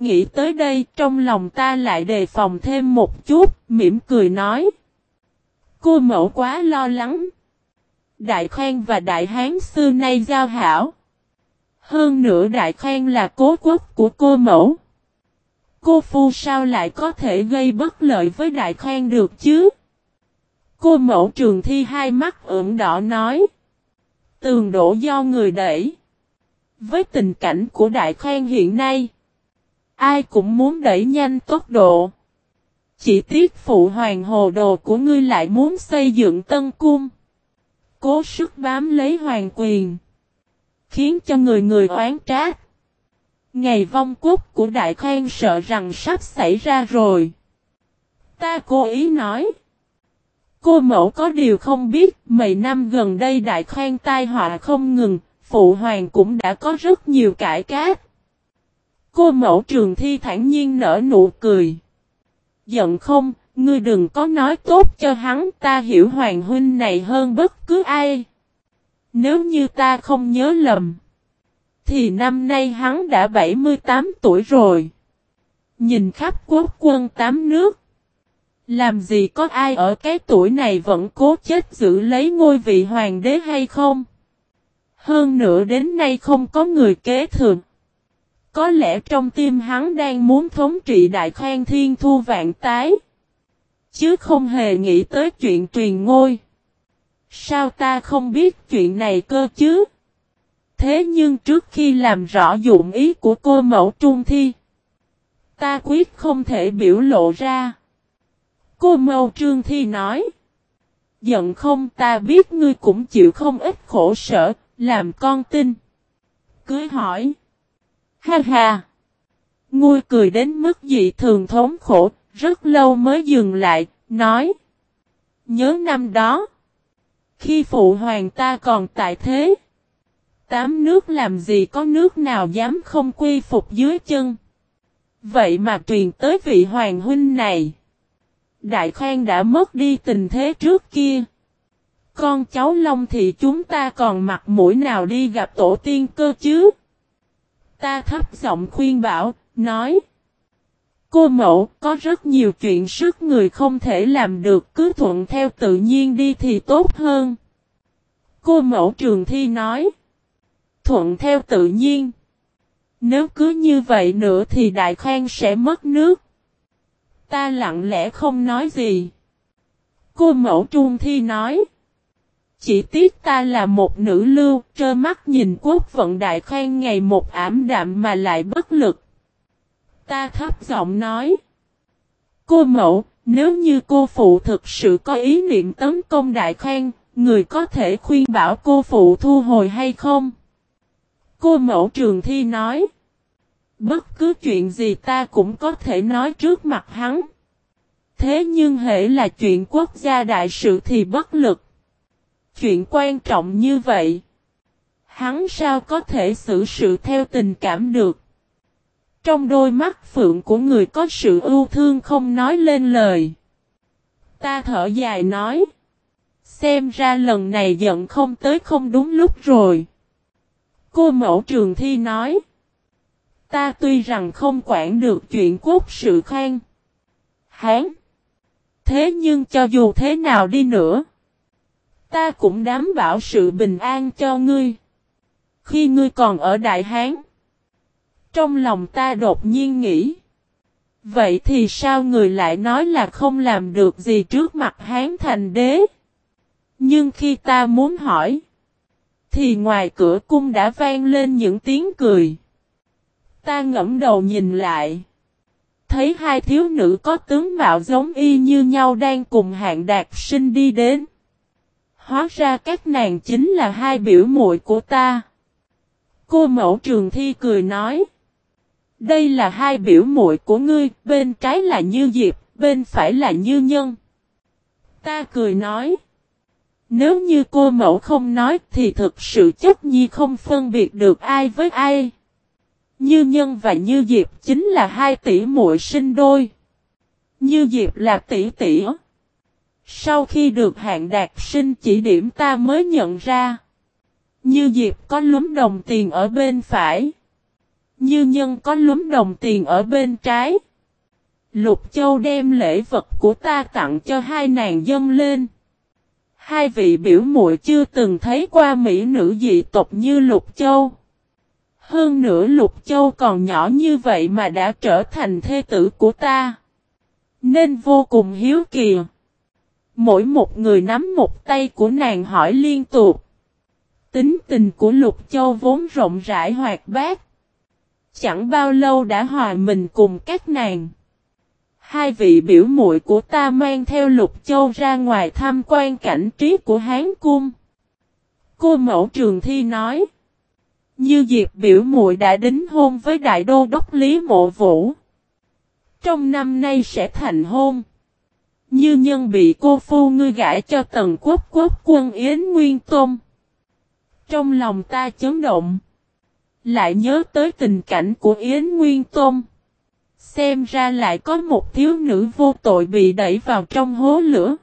Nghĩ tới đây trong lòng ta lại đề phòng thêm một chút, mỉm cười nói. Cô mẫu quá lo lắng. Đại Khang và đại hán xưa nay giao hảo. Hơn nữa đại Khang là cố quốc của cô mẫu. Cô phu sao lại có thể gây bất lợi với đại Khang được chứ? Cô mẫu trường thi hai mắt ửng đỏ nói. Tường đổ do người đẩy. Với tình cảnh của đại Khang hiện nay. Ai cũng muốn đẩy nhanh tốc độ. Chỉ tiếc phụ hoàng hồ đồ của ngươi lại muốn xây dựng tân cung. Cố sức bám lấy hoàng quyền. Khiến cho người người oán trách. Ngày vong quốc của Đại Khang sợ rằng sắp xảy ra rồi. Ta cố ý nói. Cô mẫu có điều không biết, mấy năm gần đây Đại khoan tai họa không ngừng, Phụ Hoàng cũng đã có rất nhiều cải cát. Cô mẫu trường thi thản nhiên nở nụ cười. Giận không, ngươi đừng có nói tốt cho hắn ta hiểu Hoàng huynh này hơn bất cứ ai. Nếu như ta không nhớ lầm. Thì năm nay hắn đã 78 tuổi rồi. Nhìn khắp quốc quân tám nước. Làm gì có ai ở cái tuổi này vẫn cố chết giữ lấy ngôi vị hoàng đế hay không? Hơn nữa đến nay không có người kế thừa. Có lẽ trong tim hắn đang muốn thống trị đại khoan thiên thu vạn tái. Chứ không hề nghĩ tới chuyện truyền ngôi. Sao ta không biết chuyện này cơ chứ? Thế nhưng trước khi làm rõ dụng ý của cô mẫu trung thi, ta quyết không thể biểu lộ ra. Cô mâu trương thi nói, giận không ta biết ngươi cũng chịu không ít khổ sở, làm con tin. Cưới hỏi, ha ha, Ngươi cười đến mức dị thường thống khổ, rất lâu mới dừng lại, nói, nhớ năm đó, khi phụ hoàng ta còn tại thế, tám nước làm gì có nước nào dám không quy phục dưới chân. Vậy mà truyền tới vị hoàng huynh này. Đại khoan đã mất đi tình thế trước kia. Con cháu Long thì chúng ta còn mặt mũi nào đi gặp tổ tiên cơ chứ? Ta thấp giọng khuyên bảo, nói. Cô mẫu, có rất nhiều chuyện sức người không thể làm được, cứ thuận theo tự nhiên đi thì tốt hơn. Cô mẫu trường thi nói thuận theo tự nhiên. Nếu cứ như vậy nữa thì Đại Khang sẽ mất nước. Ta lặng lẽ không nói gì. Cô mẫu trung thi nói. Chỉ tiếc ta là một nữ lưu, trơ mắt nhìn quốc vận Đại khoan ngày một ảm đạm mà lại bất lực. Ta thấp giọng nói. Cô mẫu, nếu như cô phụ thực sự có ý niệm tấn công Đại khoan, người có thể khuyên bảo cô phụ thu hồi hay không? Cô mẫu trường thi nói. Bất cứ chuyện gì ta cũng có thể nói trước mặt hắn. Thế nhưng hệ là chuyện quốc gia đại sự thì bất lực. Chuyện quan trọng như vậy. Hắn sao có thể xử sự theo tình cảm được. Trong đôi mắt phượng của người có sự ưu thương không nói lên lời. Ta thở dài nói. Xem ra lần này giận không tới không đúng lúc rồi. Cô mẫu trường thi nói. Ta tuy rằng không quản được chuyện quốc sự khang. Hán. Thế nhưng cho dù thế nào đi nữa. Ta cũng đảm bảo sự bình an cho ngươi. Khi ngươi còn ở Đại Hán. Trong lòng ta đột nhiên nghĩ. Vậy thì sao người lại nói là không làm được gì trước mặt Hán thành đế? Nhưng khi ta muốn hỏi, thì ngoài cửa cung đã vang lên những tiếng cười. Ta ngẫm đầu nhìn lại. Thấy hai thiếu nữ có tướng mạo giống y như nhau đang cùng hạng đạt sinh đi đến. Hóa ra các nàng chính là hai biểu muội của ta. Cô mẫu trường thi cười nói. Đây là hai biểu muội của ngươi, bên trái là Như Diệp, bên phải là Như Nhân. Ta cười nói. Nếu như cô mẫu không nói thì thực sự chất nhi không phân biệt được ai với ai. Như Nhân và Như Diệp chính là hai tỷ muội sinh đôi. Như Diệp là tỷ tỷ. Sau khi được hạng đạt sinh chỉ điểm ta mới nhận ra. Như Diệp có lúm đồng tiền ở bên phải. Như Nhân có lúm đồng tiền ở bên trái. Lục Châu đem lễ vật của ta tặng cho hai nàng dân lên. Hai vị biểu muội chưa từng thấy qua mỹ nữ dị tộc như Lục Châu. Hơn nữa Lục Châu còn nhỏ như vậy mà đã trở thành thê tử của ta. Nên vô cùng hiếu kỳ. Mỗi một người nắm một tay của nàng hỏi liên tục. Tính tình của Lục Châu vốn rộng rãi hoạt bát. Chẳng bao lâu đã hòa mình cùng các nàng. Hai vị biểu muội của ta mang theo Lục Châu ra ngoài tham quan cảnh trí của Hán Cung. Cô mẫu trường thi nói. Như Diệp biểu muội đã đính hôn với đại đô đốc Lý Mộ Vũ. Trong năm nay sẽ thành hôn. Như nhân bị cô phu ngươi gãi cho tần quốc quốc quân Yến Nguyên Tôn. Trong lòng ta chấn động. Lại nhớ tới tình cảnh của Yến Nguyên Tôn. Xem ra lại có một thiếu nữ vô tội bị đẩy vào trong hố lửa.